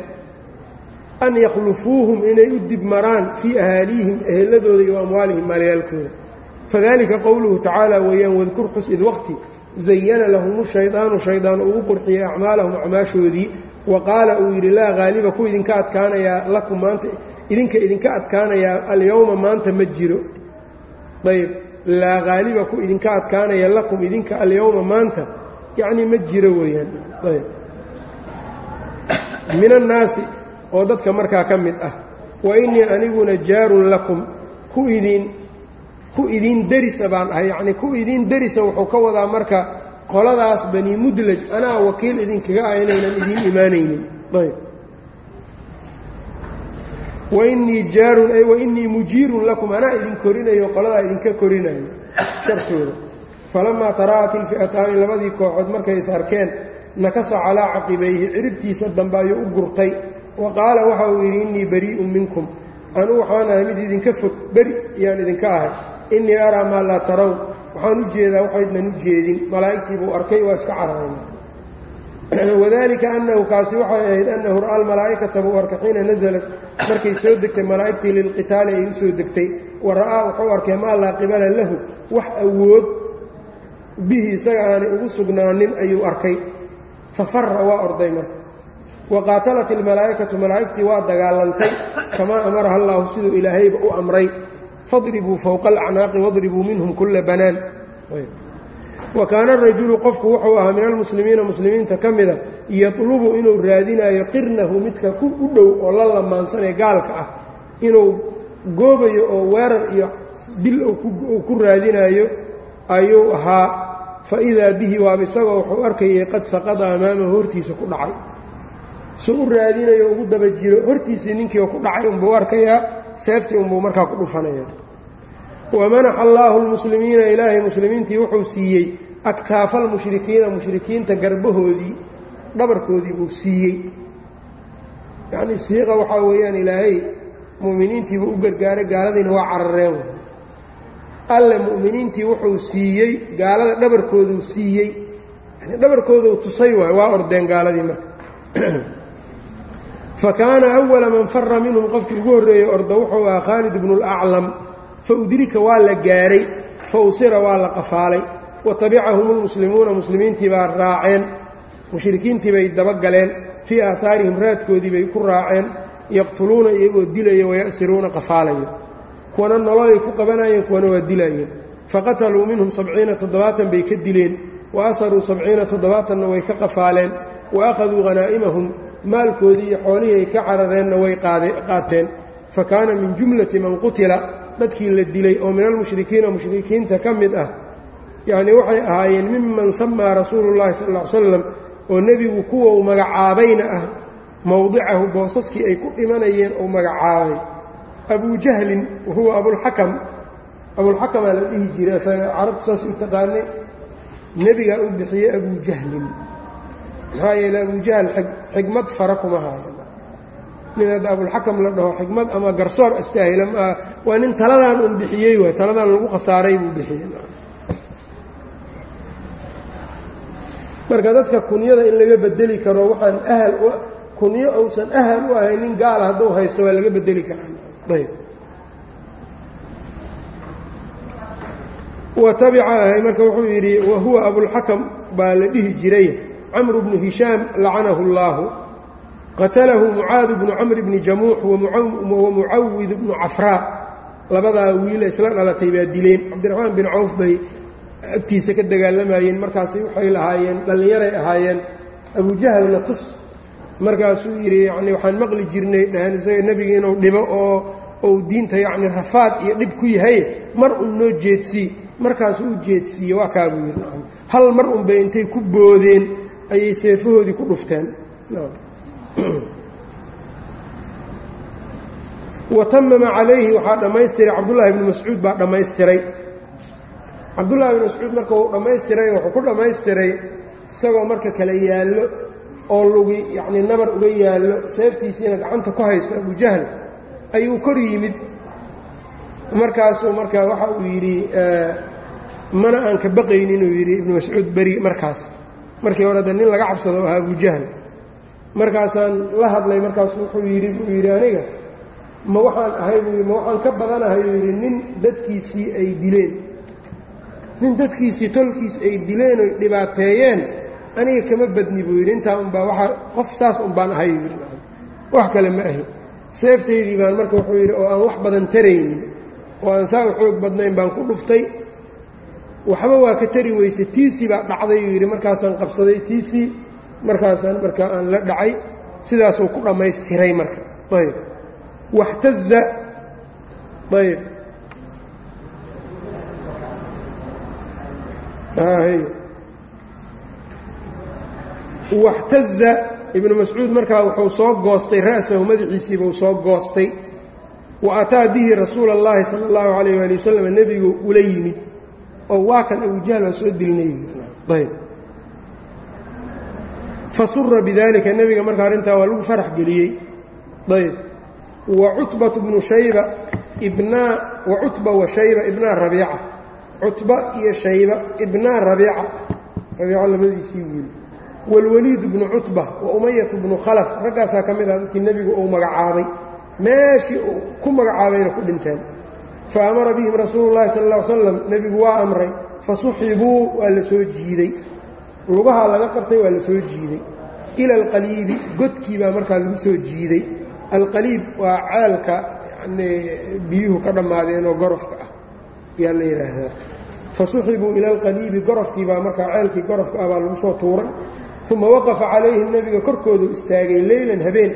an yakhlufuuhum inay u dib maraan fii ahaaliihim eheladooda iyo amwaalihim maalyaalkooda fadalika qowluhu tacaala weeyaan wadkur xus id waqti zayana lahum shaydaanu shaydaan uu u qurxiyey acmaalahum acmaashoodii wa qaala uu yidhi laa haaliba ku idinka adkaanayaa lakum maanta idinka idinka adkaanayaa alyowma maanta ma jiro. Ayb laa haaliba ku idinka adkaanaya lakum idinka alyowma maanta yacnii ma jiro weeyaan. Ayb. Min annaasi oo dadka markaa ka mid ah wa innii aniguna jaarun lakum ku idin ku idiin derisa baan ahay. Yacnii ku idiin derisa wuxuu ka wadaa marka qoladaas bani mudlaj anaa wakiil idinkaga ah inaynan idiin imaanaynin. Ayb wainnii jaarun ay wainnii mujiirun lakum anaa idin korinayo qoladaa idinka korinayo. Shartooda falamaa tara'at ilfi'ataani labadii kooxood markay is arkeen nakasa calaa caqibayhi ciribtiisa dambe ayuu u gurtay. Wa qaala waxa uu yidhi innii barii'un minkum. Anuu waxaan ahay mid idinka fog beri ayaan idinka ahay. Innii araa maa laa tarawn waxaan u jeedaa waxaydnan u jeedin. Malaa'igtii buu arkay waa iska cararayna (clears throat) wadalika annahu kaasi waxay ahayd annahu ra'aa almalaa'ikata buu arkay xiina nasalat markay soo degtay malaa'igtii lilqitaali ay u soo degtay. Wa ra'aa wuxuu arkay maa laa qibala lahu. Wax awood bihi isaga aanay ugu sugnaanin ayuu arkay. Fa fara waa orday marka. Wa qaatalat ilmalaa'ikatu malaa'igtii waa dagaalantay. Kamaa amaraha allaahu siduu ilaahayba u amray. Fadribuu fowqa alacnaaqi wadribuu minhum kulla banaan wa kaana arajulu qofku wuxuu ahaa min almuslimiina muslimiinta ka mida yatlubu inuu raadinayo qirnahu midka ku u dhow oo la lamaansanee gaalka ah inuu goobayo oo weerar iyo dil uu ku raadinayo ayuu ahaa. Fa idaa bihi waaba isagoo wuxuu arkayay qad saqada amaamahu hortiisa ku dhacay. Su u raadinayo ugu daba jiro hortiisii ninkii ku dhacay unbuu arkayaa seeftii unbuu markaa ku dhufanaya wamanaxa allaahu lmuslimiina ilaahay muslimiintii wuxuu siiyey aktaafa almushrikiina mushrikiinta garbahoodii dhabarkoodii buu siiyey. Yacnii siiqa waxaa weeyaan ilaahay mu'miniintiibuu u gargaaray gaaladiina waa carareen. Alle mu'miniintii wuxuu siiyey gaalada dhabarkooduu siiyey. Yani dhabarkooduu tusay waay waa ordeen gaaladii marka. (clears throat) Fa kaana awala man fara minhum qofkii ugu horreeyey ordo wuxuu ahaa khaalid bnu اlaclam fa udrika waa la gaaray fa usira waa la qafaalay wa tabicahum lmuslimuuna muslimiintii baa raaceen mushrikiintii bay dabagaleen fii aahaarihim raadkoodii bay ku raaceen yaqtuluuna iyagoo dilaya waya'siruuna qafaalaya. Kuwana nololay ku qabanayeen kuwana waa dilayeen faqataluu minhum sabciina toddobaatan bay ka dileen wa asaruu sabciina toddobaatanna way ka qafaaleen wa akhaduu hanaa'imahum maalkoodii iyo xoolihii ay ka carareenna way qaateen. Fa kaana min jumlati man qutila dadkii la dilay oo min almushrikiina mushrikiinta ka mid ah yacnii waxay ahaayeen miman samaa rasuulu llahi sal ll ly slam oo nebigu kuwa uu magacaabayna ah mowdicahu boosaskii ay ku dhimanayeen oo magacaabay. Abuu jahlin wahuwa abulxakam abulxakamaa la dhihi jiray carabtu saas u taqaanay nebigaa u bixiyey abuu jahlin. Maxaa yeele abuu jahl xigmad fara kuma haayo nin hadda abulxakam la dhaho xikmad ama garsoor astaahila maa waa nin taladan un bixiyey waay taladan lagu khasaaray buu bixiyey. Marka dadka kunyada in laga bedeli karo waxaan ahal kunyo uusan ahal u ahay nin gaala hadduu haysto waa laga bedeli karaa. Ayb. Wa tabica ahay marka wuxuu yidhi wahuwa abulxakam baa la dhihi jiray camru bnu hishaam lacanahu اllaahu qatalahu mucaadu bnu camri bni jamuux wamucawid bnu cafraa labadaa wiila isla dhalatay baa dileen. Cabdiraxmaan bin cawf bay agtiisa ka dagaalamayeen markaas waxay lahaayeen dhallinyaray ahaayeen abujahalna tus. Markaasuu yidhi yacni waxaan maqli jirnay dhaheen isaga nebiga inuu dhibo oo ou diinta yacni rafaad iyo dhib ku yahay. Mar un noo jeedsii markaasuu u jeedsiiye waa kaa buu yidhi hal mar unbay intay ku boodeen ayay seefahoodii ku dhufteen (clears throat) wa tamama calayhi waxaa dhammaystiray cabdullaahi bni mascuud baa dhammaystiray. Cabdullaahi bni mascuud marka uu dhammaystiray wuxuu ku dhammaystiray isagoo marka kale yaallo oo lugi yacnii nabar uga yaallo seeftiisiina gacanta ku haysto abujahl ayuu kor yimid. Markaasuu marka waxa uu yidhi mana aan ka baqaynin inuu yidhi ibnu mascuud beri markaas. Markii hore de nin laga cabsado ahaa abujahl markaasaan la hadlay markaasu wuxuu yidhi buu yidhi aniga ma waxaan ahay buu ma waxaan ka badanahay uu yidhi nin dadkiisii ay dileen. Nin dadkiisii tolkiis ay dileen oy dhibaateeyeen aniga kama badni buu yidhi intaa unbaa waaa qof saas un baan ahay yidhi. Wax kale ma ahi. Seeftaydii baan marka wuxuu yidhi oo aan wax badan taraynin oo aan saa u xoog badnayn baan ku dhuftay. Waxba waa ka tari weyse tiisii baa dhacday uu yidhi markaasaan qabsaday tiisii markaasaan marka aan la dhacay sidaasuu ku dhammaystiray marka. Ayb waxtaza ayb waxtaza ibnu mascuud markaa wuxuu soo goostay ra'sahu madaxiisiibuu soo goostay. Wa ataa bihi rasuula اllahi sala اllahu alayh waali wasalam nebigu ula yimid. Oo waa kan abujahl waa soo dilinayayb fasura bidalika nebiga marka arrintaa waa lagu farax geliyey. Ayb wa cutbatu bnu shayba ibnaa wa cutba wa shayba ibnaa rabiica. Cutba iyo shayba ibnaa rabiica. Rabiica labadiisii wiil. Wاlwaliid bnu cutba wa umayat bnu khalaf raggaasaa ka mid ah dadkii nebigu uu magacaabay. Meeshii uu ku magacaabayna ku dhinteen. Fa amara bihim rasuulu llahi sal ll ly slam nebigu waa amray fasuxibuu waa la soo jiiday lugahaa laga qabtay waa la soo jiiday. Ila alqaliibi godkii baa markaa lagu soo jiiday. Alqaliib waa ceelka yanii biyuhu ka dhammaadeen oo gorofka ah. Ayaa la yidhaahdaa fasuxibuu ila alqaliibi gorofkii baa markaa ceelkii gorofka ah baa lagu soo tuuray. Uma waqafa calayhim nebiga korkoodu istaagay leylan habeen.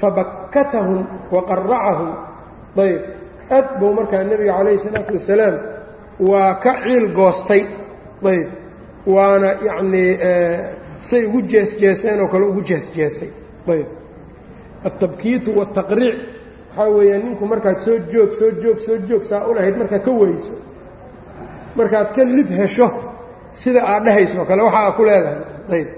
Fabakkatahum wa qaracahum ayb aad buu markaa nebiga calayhi salaatu wasalaam waa ka ciil goostay. Ayb waana yacnii say ugu jeesjeeseen oo kale ugu jeesjeesay. Ayb altabkiitu waataqriic waxaa weeyaan ninku markaad soo joog soo joog soo joog saa u lahayd markaad ka weyso markaad ka lib hesho sida aad dhehayso kale waxa aa ku leedahay. Ayb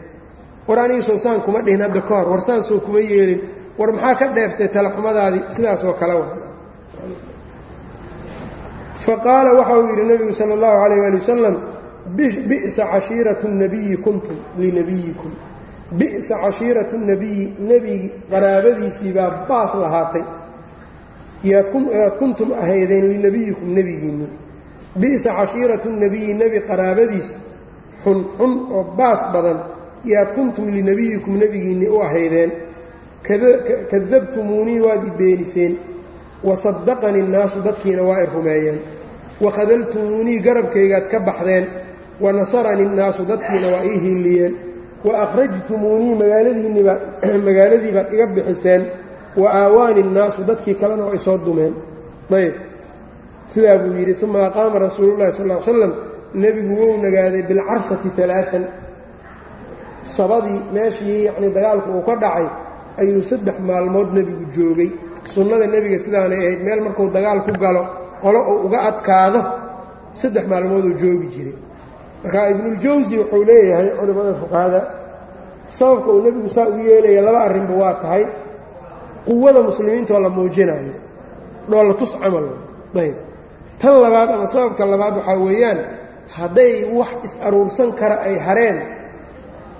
war anigisoo saan kuma dhihin hadda ka hor war saansoo kuma yeelin war maxaa ka dheeftay talaxumadaadii sidaasoo kale wa faqaala waxa uu yidhi nebigu sala allahu calayh ali wasalam bi'sa cashiiratu nabiyi kuntum linabiyikum bi'sa cashiiratu nabiyi nebigi qaraabadiisii baa baas lahaatay. Yaad kuntum ahaydeen linabiyikum nebigiinni bi'sa cashiiratu nabiyi nebi qaraabadiis xun xun oo baas badan. Yaad kuntum linabiyikum nebigiinni u ahaydeen. Kadabtumuunii waad i beeniseen wasadaqanii nnaasu dadkiina waa i rumeeyeen. Wakhadaltumuunii garabkaygaad ka baxdeen wanasaranii nnaasu dadkiina waa ii hiilliyeen wa akhrajtumuunii magaaladiinnibaad (clears throat) magaaladii baad iga bixiseen wa aawaani nnaasu dadkii kalena waa isoo dumeen. Ayb sidaa buu yidhi uma aqaama rasuulullahi sal ll slam nebigu wou nagaaday bilcarsati alaaan sabadii meeshii yacnii dagaalku uu ka dhacay ayuu saddex maalmood nebigu joogay. Sunnada nebiga sidaanay ahayd meel markuu dagaal ku galo qolo uu uga adkaado saddex maalmooduu joogi jiray marka ibnuljawsi wuxuu leeyahay culimmada fuqahada sababka uu nebigu saa u yeelaya laba arrinba waa tahay. Quwada muslimiintaoo la muujinayo dhoolla tus camal. Ayb. Tan labaad ama sababka labaad waxaa weeyaan hadday wax is-aruursan kara ay hareen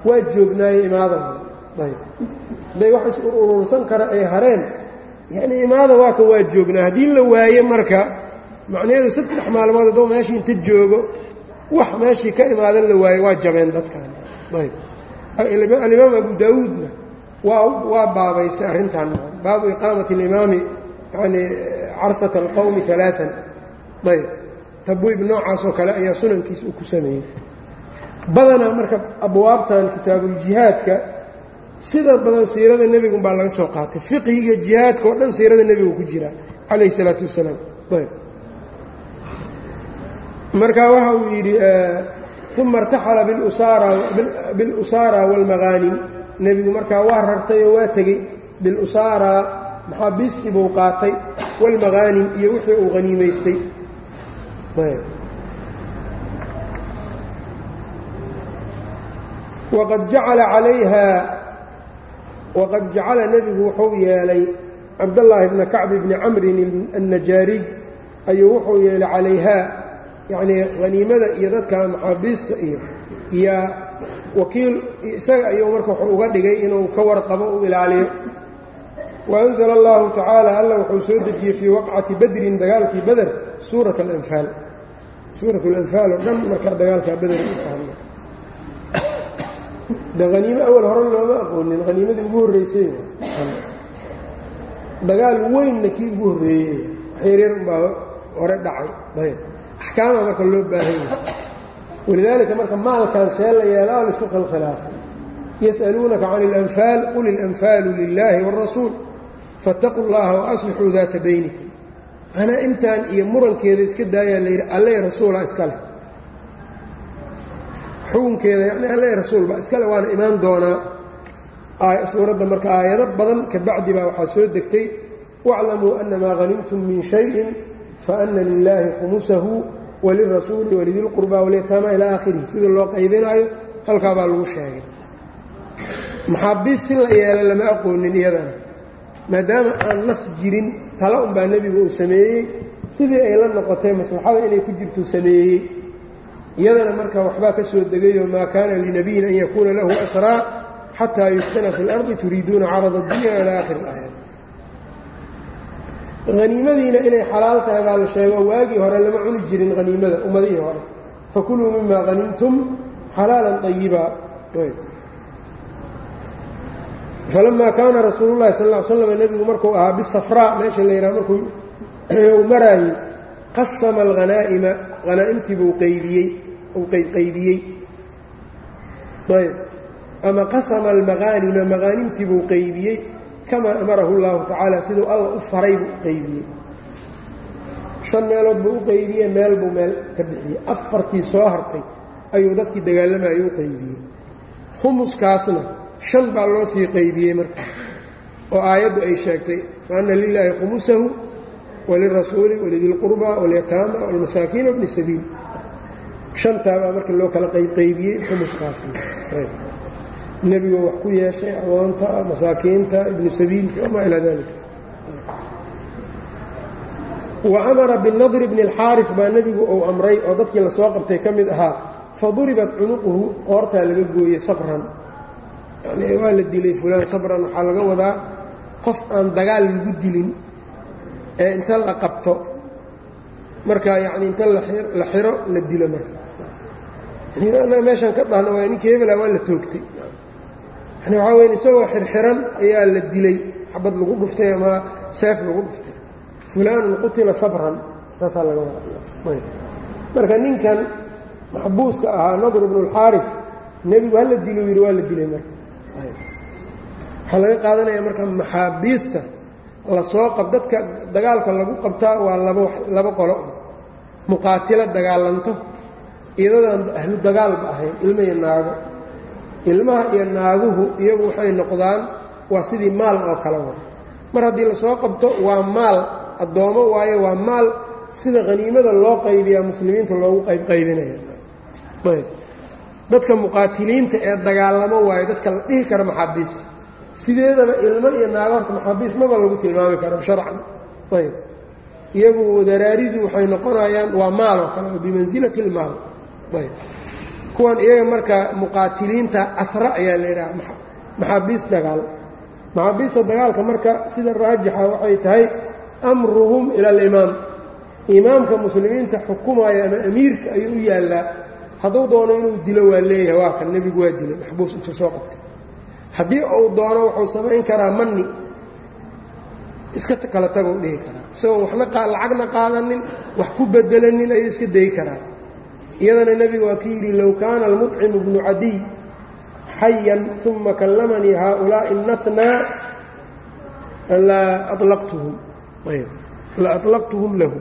waa joognaaye imaadan ayb. Hadday wax is-uruursan kara ay hareen yacnii imaada waa kan waa joognaa. Haddii la waaye marka macnaheedu saddex maalmood hadduu meeshii inta joogo wax meeshii ka imaadan la waaye waa jabeen dadkan alimaam abu daawuudna waa baabaystay arrintan. Baabu iqaamati alimaami yanii carsata alqowmi alaaan ayb. Tabwiib noocaasoo kale ayaa sunankiisa uu ku sameeyey. Badanaa marka abwaabtan kitaabuljihaadka sida badan siirada nebigun baa laga soo qaatay. Fiqhiga jihaadka oo dhan siirada nebigu ku jira calayh isalaatu wasalaam marka waxa uu yidhi uma irtaxala bilusaara wاlmagaanim nebigu markaa waa rartay oo waa tegey bilusaara maxaabiistii buu qaatay? Wاlmagaanim iyo wixii uu haniimaystay waqad jacala calayha waqad jacala nebigu wuxuu yeelay cabdallaahi bna kacb bni camrin annajaariy ayuu wuxuu yeelay calayhaa yacnii haniimada iyo dadka maxaabiista iyo yaa wakiil isaga ayuu marka wuxuu uga dhigay inuu ka warqabo u ilaaliyo. Waanzla allahu tacaala alla wuxuu soo dejiyey fii waqcati badrin dagaalkii beder suurat alanfaal. Suurat alanfaal oo dhan markaa dagaalkaa beder de haniimo awal hore looma aqoonin haniimadii ugu horreysay. Dagaal weynna kii ugu horreeyey waxyaryar unbaa hore dhacay. Ayb axkaamaa marka loo baahan yahay walidaalika marka maalkan see la yeelaa laisku khilkhilaafay yas'aluunaka can اlanfaal qul ilanfaalu lilaahi wاrasuul faاtaquu اllaha waaslixuu daata baynikum anaa intaan iyo murankeeda iska daayaa layidhi alle rasuula iskale xukunkeeda yani alle rasuulba iskale waana imaan doonaa suuradda marka aayado badan ka bacdi baa waxaa soo degtay wاclamuu ana maa hanimtum min shayin faana lilaahi khumusahu walirasuuli walidilqurba walyataama ilaa aakhirihi sida loo qaybinaayo halkaa baa lagu sheegay maxaabiis si la yeela lama aqoonin iyadana maadaama aan nas jirin tala unbaa nebigu uu sameeyey sidii ay la noqotay maslaxada inay ku jirtuu sameeyey iyadana marka waxbaa ka soo degayoo maa kaana linabiyin an yakuuna lahu asraa xataa yuskana fi اlardi turiiduuna carada اdunya ilaa aakhiri اlaaya haniimadiina inay xalaal tahay baa la sheego waagii hore lama cuni jirin haniimada ummadihii hore. Fakuluu mima hanimtum xalaalan طayiba falamaa kaana rasuulu llahi sal ll slam nebigu markuu ahaa bisafraa meesha la yidhaha markuu (clears throat) uu qasama alghanaa'ima hanaa'imtii buu qaybiyey uu qaybqaybiyey ayb. Ama qasama almaqaanima maqaanimtii buu qaybiyey kamaa amarahu اllahu tacaala siduu alla u faray buu u qaybiyey. Shan meelood buu u qaybiyey meel buu meel ka bixiyey. Afartii soo hartay ayuu dadkii dagaalamayay u qaybiyey. Khumuskaasna shan baa loo sii qaybiyey marka oo aayaddu ay sheegtay fa anna lilaahi khumusahu walirasuuli walidilqurba walyataama walmasaakiin wabni sabiil. Shantaa baa marka loo kala qaybqaybiyey khumuskaasna nebigu wax ku yeeshay adoonta masaakiinta ibnu sabiilka wamaa ilaa dalika wa amara binadri bni اlxaari baa nebigu uu amray oo dadkii la soo qabtay ka mid ahaa faduribat cunuquhu qoortaa laga gooyey sabran. Yani waa la dilay fulaan sabran waxaa laga wadaa qof aan dagaal lagu dilin ee inta la qabto. Marka yani inta la xiro la dilo marka. Meeshaan ka dhahna waa ninkii hebela waa la toogtay yani waxaa weyn isagoo xirxiran ayaa la dilay. Xabad lagu dhuftay ama seef lagu dhuftay. Fulaanun qutila sabran saasaa laga wadaa marka ninkan maxbuuska ahaa nadr bnu اlxaarif nebigu hala dilo yidhi waa la dilay marka. Waxaa laga qaadanaya marka maxaabiista la soo qab dadka dagaalka lagu qabtaa waa laba laba qolo. Muqaatilo dagaalanto iyadadaan ahlu dagaalba ahayn ilmo naago ilmaha iyo naaguhu iyagu waxay noqdaan waa sidii maal oo kale wa mar haddii la soo qabto waa maal addoommo waayo waa maal sida haniimada loo qaybiyaa muslimiinta loogu qaybqaybinaya ayb. Dadka muqaatiliinta ee dagaalamo waayo dadka la dhihi kara maxaabiis sideedaba ilmo iyo naago horta maxaabiis maba lagu tilmaami karo sharcan. Ayb. Iyagu daraaridu waxay noqonayaan waa maal oo kale oo bimansilati ilmaal ayb kuwan iyaga marka muqaatiliinta casra ayaa la yidhaha maxaabiis dagaal. Maxaabiista dagaalka marka sida raajixa waxay tahay amruhum ila alimaam imaamka muslimiinta xukumaya ama amiirka ayuu u yaallaa. Hadduu doono inuu dilo waa leeyahay waa kan nebigu waa dilay maxbuus intuu soo qabtay haddii uu doono wuxuu samayn karaa manni. Iska kala tagou dhihi karaa. Isagoo waxna lacagna qaadanin wax ku bedelanin ayuu iska dayi karaa iyadana nebigu waa ka yidhi low kaana almuطcimu bnu cadiy xayan uma kallamanii haaulaaءi natnaa la alaqtuhum la aطlaqtuhum lahu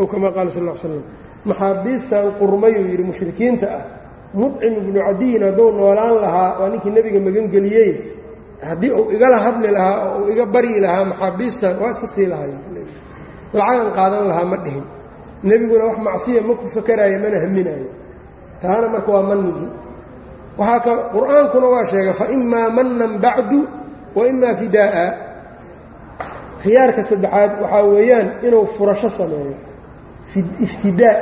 ow kama qaala sal l slam maxaabiistan qurmayuu yidhi mushrikiinta ah muطcim ibnu cadiyin hadduu noolaan lahaa waa ninkii nebiga magangeliyey haddii uu igala hadli lahaa oo uu iga baryi lahaa maxaabiistan waa iska sii lahay lacagan qaadan lahaa ma dhihin nebiguna wax macsiya ma ku fakaraayo mana haminaayo taana marka waa manigii waxaa ka qur'aankuna waa sheegay fa imaa manan bacdu wa imaa fidaa'a. Khiyaarka saddexaad waxaa weeyaan inuu furasho sameeyo iftidaa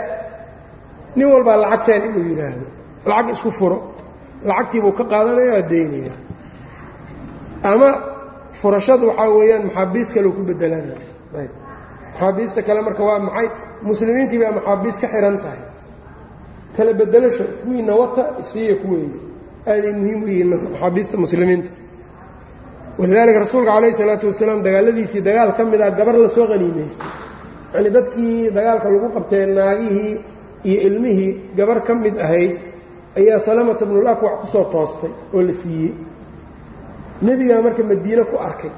nin walbaa lacagteen inuu yidhaahdo lacag isku furo. Lacagtiibuu ka qaadanaya daynaya ama furashadu waxaa weeyaan maxaabiis kaleu ku bedelana maxaabiista kale marka waa maxay? Muslimiintii baa maxaabiis ka xihan tahay. Kala bedelasho kuwiina wata isiiya kuweeya aaday muhiim u yihiin maxaabiista muslimiinta. Walidaalika rasuulka calayhi salaatu wasalaam dagaaladiisii dagaal ka mid ah gabar la soo qaniimaystay. Yacnii dadkii dagaalka lagu qabtee naagihii iyo ilmihii gabar ka mid ahayd ayaa salamata bnul akwac ku soo toostay oo la siiyey. Nebigaa marka madiine ku arkay.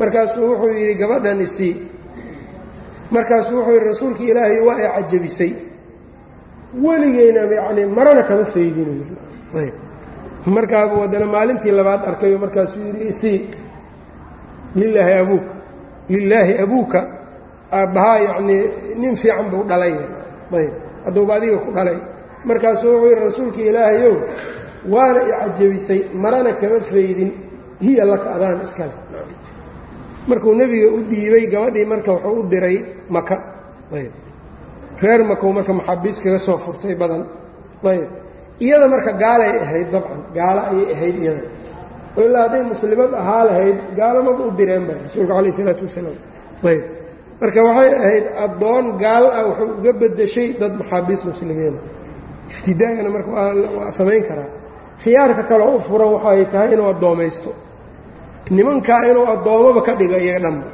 Markaasuu wuxuu yidhi gabadhan isii markaasuu wuxuu yidhi rasuulkii ilaahay waa ay cajabisay. Weligeyna yacnii marana kama faydinayo markaabuu haddana maalintii labaad arkayo markaasuu yidhi isii lilaahi abuuka lilaahi abuuka aabbahaa yacnii nin fiican buu dhalay. Ayb. Hadduuba adiga ku dhalay. Markaasuu wuxuu yidhi rasuulkii ilaahayow waana i cajabisay marana kama faydin hiya laka adaan iskale markuu nebiga u dhiibay gabadhii marka wuxuu u diray maka ayb. Reer makow marka maxaabiis kaga soo furtay badan. Ayb. Iyada marka gaalay ahayd dabcan gaalo ayay ahayd iyada. Ilaa hadday muslimad ahaa lahayd gaalamaba u direenba rasuulka calayh isalaatu wasalaam. Ayb. Marka waxay ahayd addoon gaal ah wuxuu uga bedeshay dad maxaabiis muslimiina iftidaagana marka waa samayn karaa. Khiyaarka kaleo u furan waxay tahay inuu addoomaysto nimankaa inuu addoommaba ka dhigo iyaga dhanba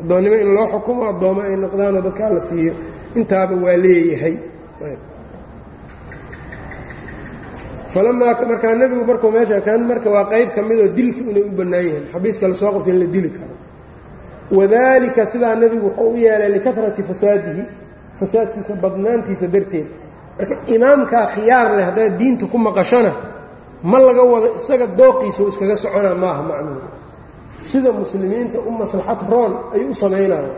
addoonnimo in loo xukumo addoommo ay noqdaanoo dadkaa la siiyo. Intaaba waa leeyahay. Falamaa markaa nebigu markuu meesha kan marka waa qayb ka midoo dilki inay u bannaan yahay xabiiska la soo qabto in la dili karo. Wadaalika sidaa nebigu wuxuu u yeelay likatrati fasaadihi fasaadkiisa badnaantiisa darteed. Marka imaamkaa khiyaar leh haddaad diinta ku maqashona ma laga wado isaga dooqiisau iskaga soconaa maaha macnuhu sida muslimiinta u maslaxad roon ayuu u samaynaya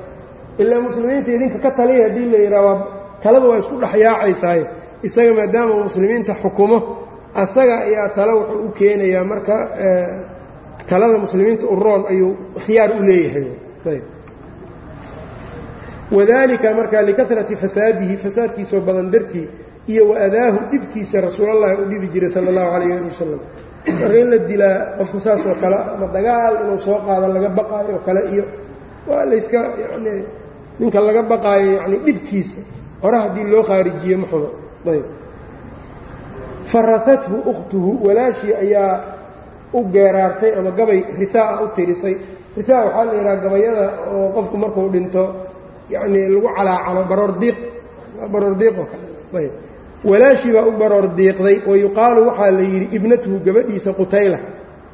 ilaa muslimiinta idinka ka taliya haddii la yidhaha waa talada waa isku dhexyaacaysaay isaga maadaama uu muslimiinta xukumo asaga ayaa talo wuxuu u keenayaa marka talada muslimiinta u roon ayuu khiyaar u leeyahay. Wadalika marka likatrati fasaadihi fasaadkiisoo badan dartii iyo waadaahu dhibkiisa rasuulallahi u dhibi jiray sala allahu calayh ali wasalam marka in la dilaa qofku saas oo kale ama dagaal inuu soo qaado laga baqaayo kale iyo waa layska yani ninka laga baqaayo yani dhibkiisa. Hore haddii loo khaarijiye ma xumo. Ayb. Farahathu ukhtuhu walaashii ayaa u geeraartay ama gabay ritaa u tirisay. Ritaa waxaa la yidhaha gabayada oo qofku markuu dhinto yacnii lagu calaacalo baroordiiq baroordiiq oo kale. Ayb walaashii baa u baroor diiqday wa yuqaalu waxaa la yidhi ibnatuhu gabadhiisa qutayla.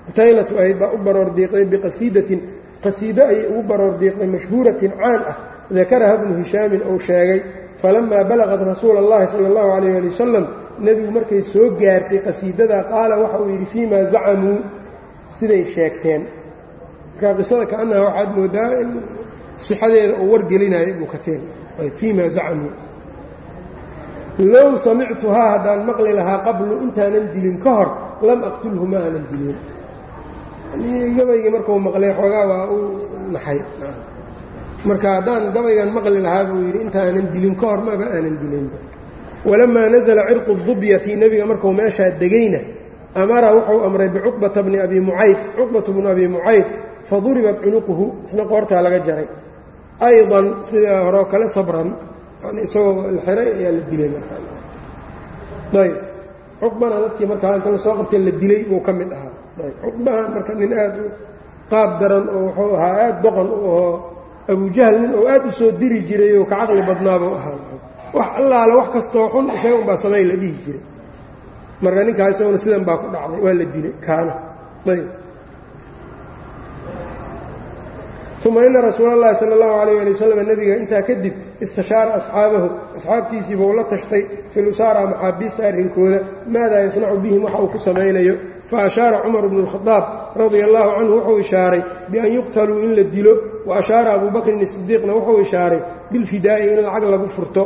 Qutaylatu ahayd baa u baroor diiqday biqasiidatin qasiido ayay ugu baroor diiqday mashhuuratin caan ah. Dakaraha bnu hishaamin uu sheegay falamaa balaqat rasuula اllahi sala اllahu calayh ali wasalam nebigu markay soo gaartay qasiidada qaala waxa uu yidhi fii ma zacamuu. Siday sheegteen. Markaa qisada kaanaha waxaad moodaa in sixadeeda uu wargelinayo ibnu kaiir fii zacamuu low samictuhaa haddaan maqli lahaa qablu intaanan dilin ka hor lam aqtulhu ma aanan dilin. Gabaygii markuu maqlay xoogaa waa u naxay. Marka haddaan gabaygan maqli lahaa buu yidhi intaanan dilin ka hor maba aanan dilinba walamaa nasala cirqu dubyati nebiga markuu meeshaa degayna amara wuxuu amray bicuqbata bni abi mucayd cuqbatu bnu abi mucayd faduribat cunuquhu isna qoortaa laga jaray. Aydan sida horeo kale sabran isagoo la xiray ayaa la dilay marayb cuqbana dadkii markaa inta la soo qabtay la dilay buu ka mid ahaa. Cuqbahan marka nin aad u qaab daran oo wuxuu ahaa aad doqon u ahoo abujahl nin oo aad u soo diri jiray oo ka caqli badnaabuu ahaa. Wax allaale wax kastoo xun isaga unbaa samayn la dhihi jiray. Marka ninkaa isaguna sidan baa ku dhacday waa la dilay kaana. Ayb uma ina rasuula allahi sala allahu calayh ali wasalam nebiga intaa kadib istashaara asxaabahu asxaabtiisiiba uu la tashtay fil usaara maxaabiista arrinkooda maadaa yasnacu bihim waxa uu ku samaynayo fa ashaara cumar bnu lkhadaab radia allahu canhu wuxuu ishaaray bian yuqtaluu in la dilo wa ashaara abuubakrin isidiiqna wuxuu ishaaray bilfidaa'i in lacag lagu furto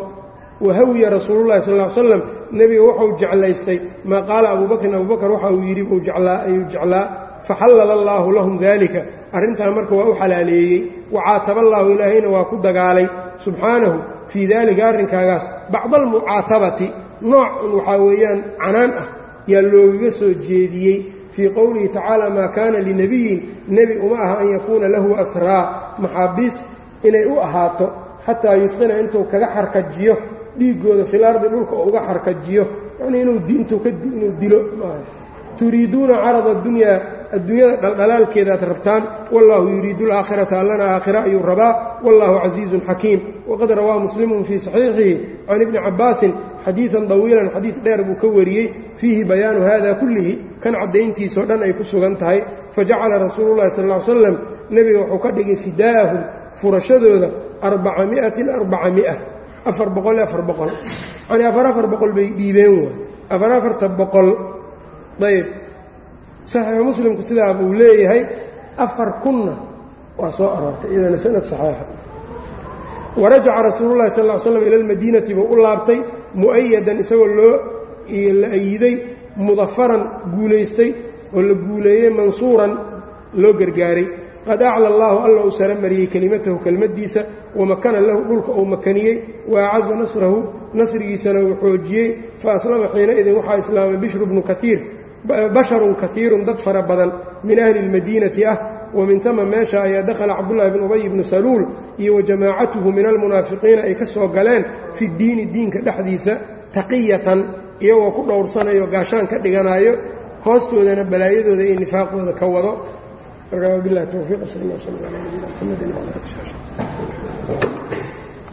wahawiya rasuululahi sal l slam nebiga wuxuu jeclaystay maa qaala abubakrin abubakar waxa uu yidhi buu jeclaa ayuu jeclaa faxallala allaahu lahum dalika arrintan marka waa u xalaaleeyey wacaataba allaahu ilaahayna waa ku dagaalay. Subxaanahu fii dalika arrinkaagaas bacda almucaatabati nooc waxaa weeyaan canaan ah yaa loogaga soo jeediyey. Fii qowlihi tacaala maa kaana linabiyin nebi uma aha an yakuuna lahu asraa. Maxaabiis inay u ahaato xataa yudqina intuu kaga xarkajiyo dhiiggooda fil ardi dhulka oo uga xarkajiyo. Yacnii inuu inuu dilo turiiduuna carada adunyaa adduunyada dhaldhalaalkeedaad rabtaan wallaahu yuriidu alaakhirata allana aakhira ayuu rabaa wallahu casiizun xakiim. Waqad rawaa muslimun fii saxiixihi can ibni cabbaasin xadiidan dawiilan xadiid dheer buu ka wariyey fiihi bayaanu hada kullihi kan caddayntiisao dhan ay ku sugan tahay. Fajacala rasuululahi sal ly slam nebiga wuxuu ka dhigay fidaa'ahum furashadooda arbaca miatin arbaca mia afar boqol afar boqol. Yanii afar afar boqol bay dhiibeen waay. Afar afarta boqol ayb saxiixu muslimku sidaa buu leeyahay afar kunna waa soo aroortay iyadana sanad saxiixa. Warajaca rasuululahi sal ll slam ila almadiinati buu u laabtay mu'ayadan isagoo loo la ayiday mudafaran guulaystay oo la guuleeyey mansuuran loo gargaaray. Qad acla allaahu alla uu sara mariyey kelimatahu kelmaddiisa wamakana lahu dhulka uu makaniyey wa acaza nasrahu nasrigiisana uu xoojiyey fa aslama xiinaidin waxaa islaamay bishru bnu kaiir basharun kaiirun dad fara badan min ahli اlmadiinati ah wa min tama meesha ayaa dakhala cabdullaahi bn ubay bnu saluul iyo wa jamaacatuhu min almunaafiqiina ay ka soo galeen fi diini diinka dhexdiisa taqiyatan iyagoo ku dhowrsanayo gaashaan ka dhiganayo hoostoodana balaayadooda iyo nifaaqooda ka wado. Markaa wabilahi towfiiq sal sl ala nabina mxamedi wala ali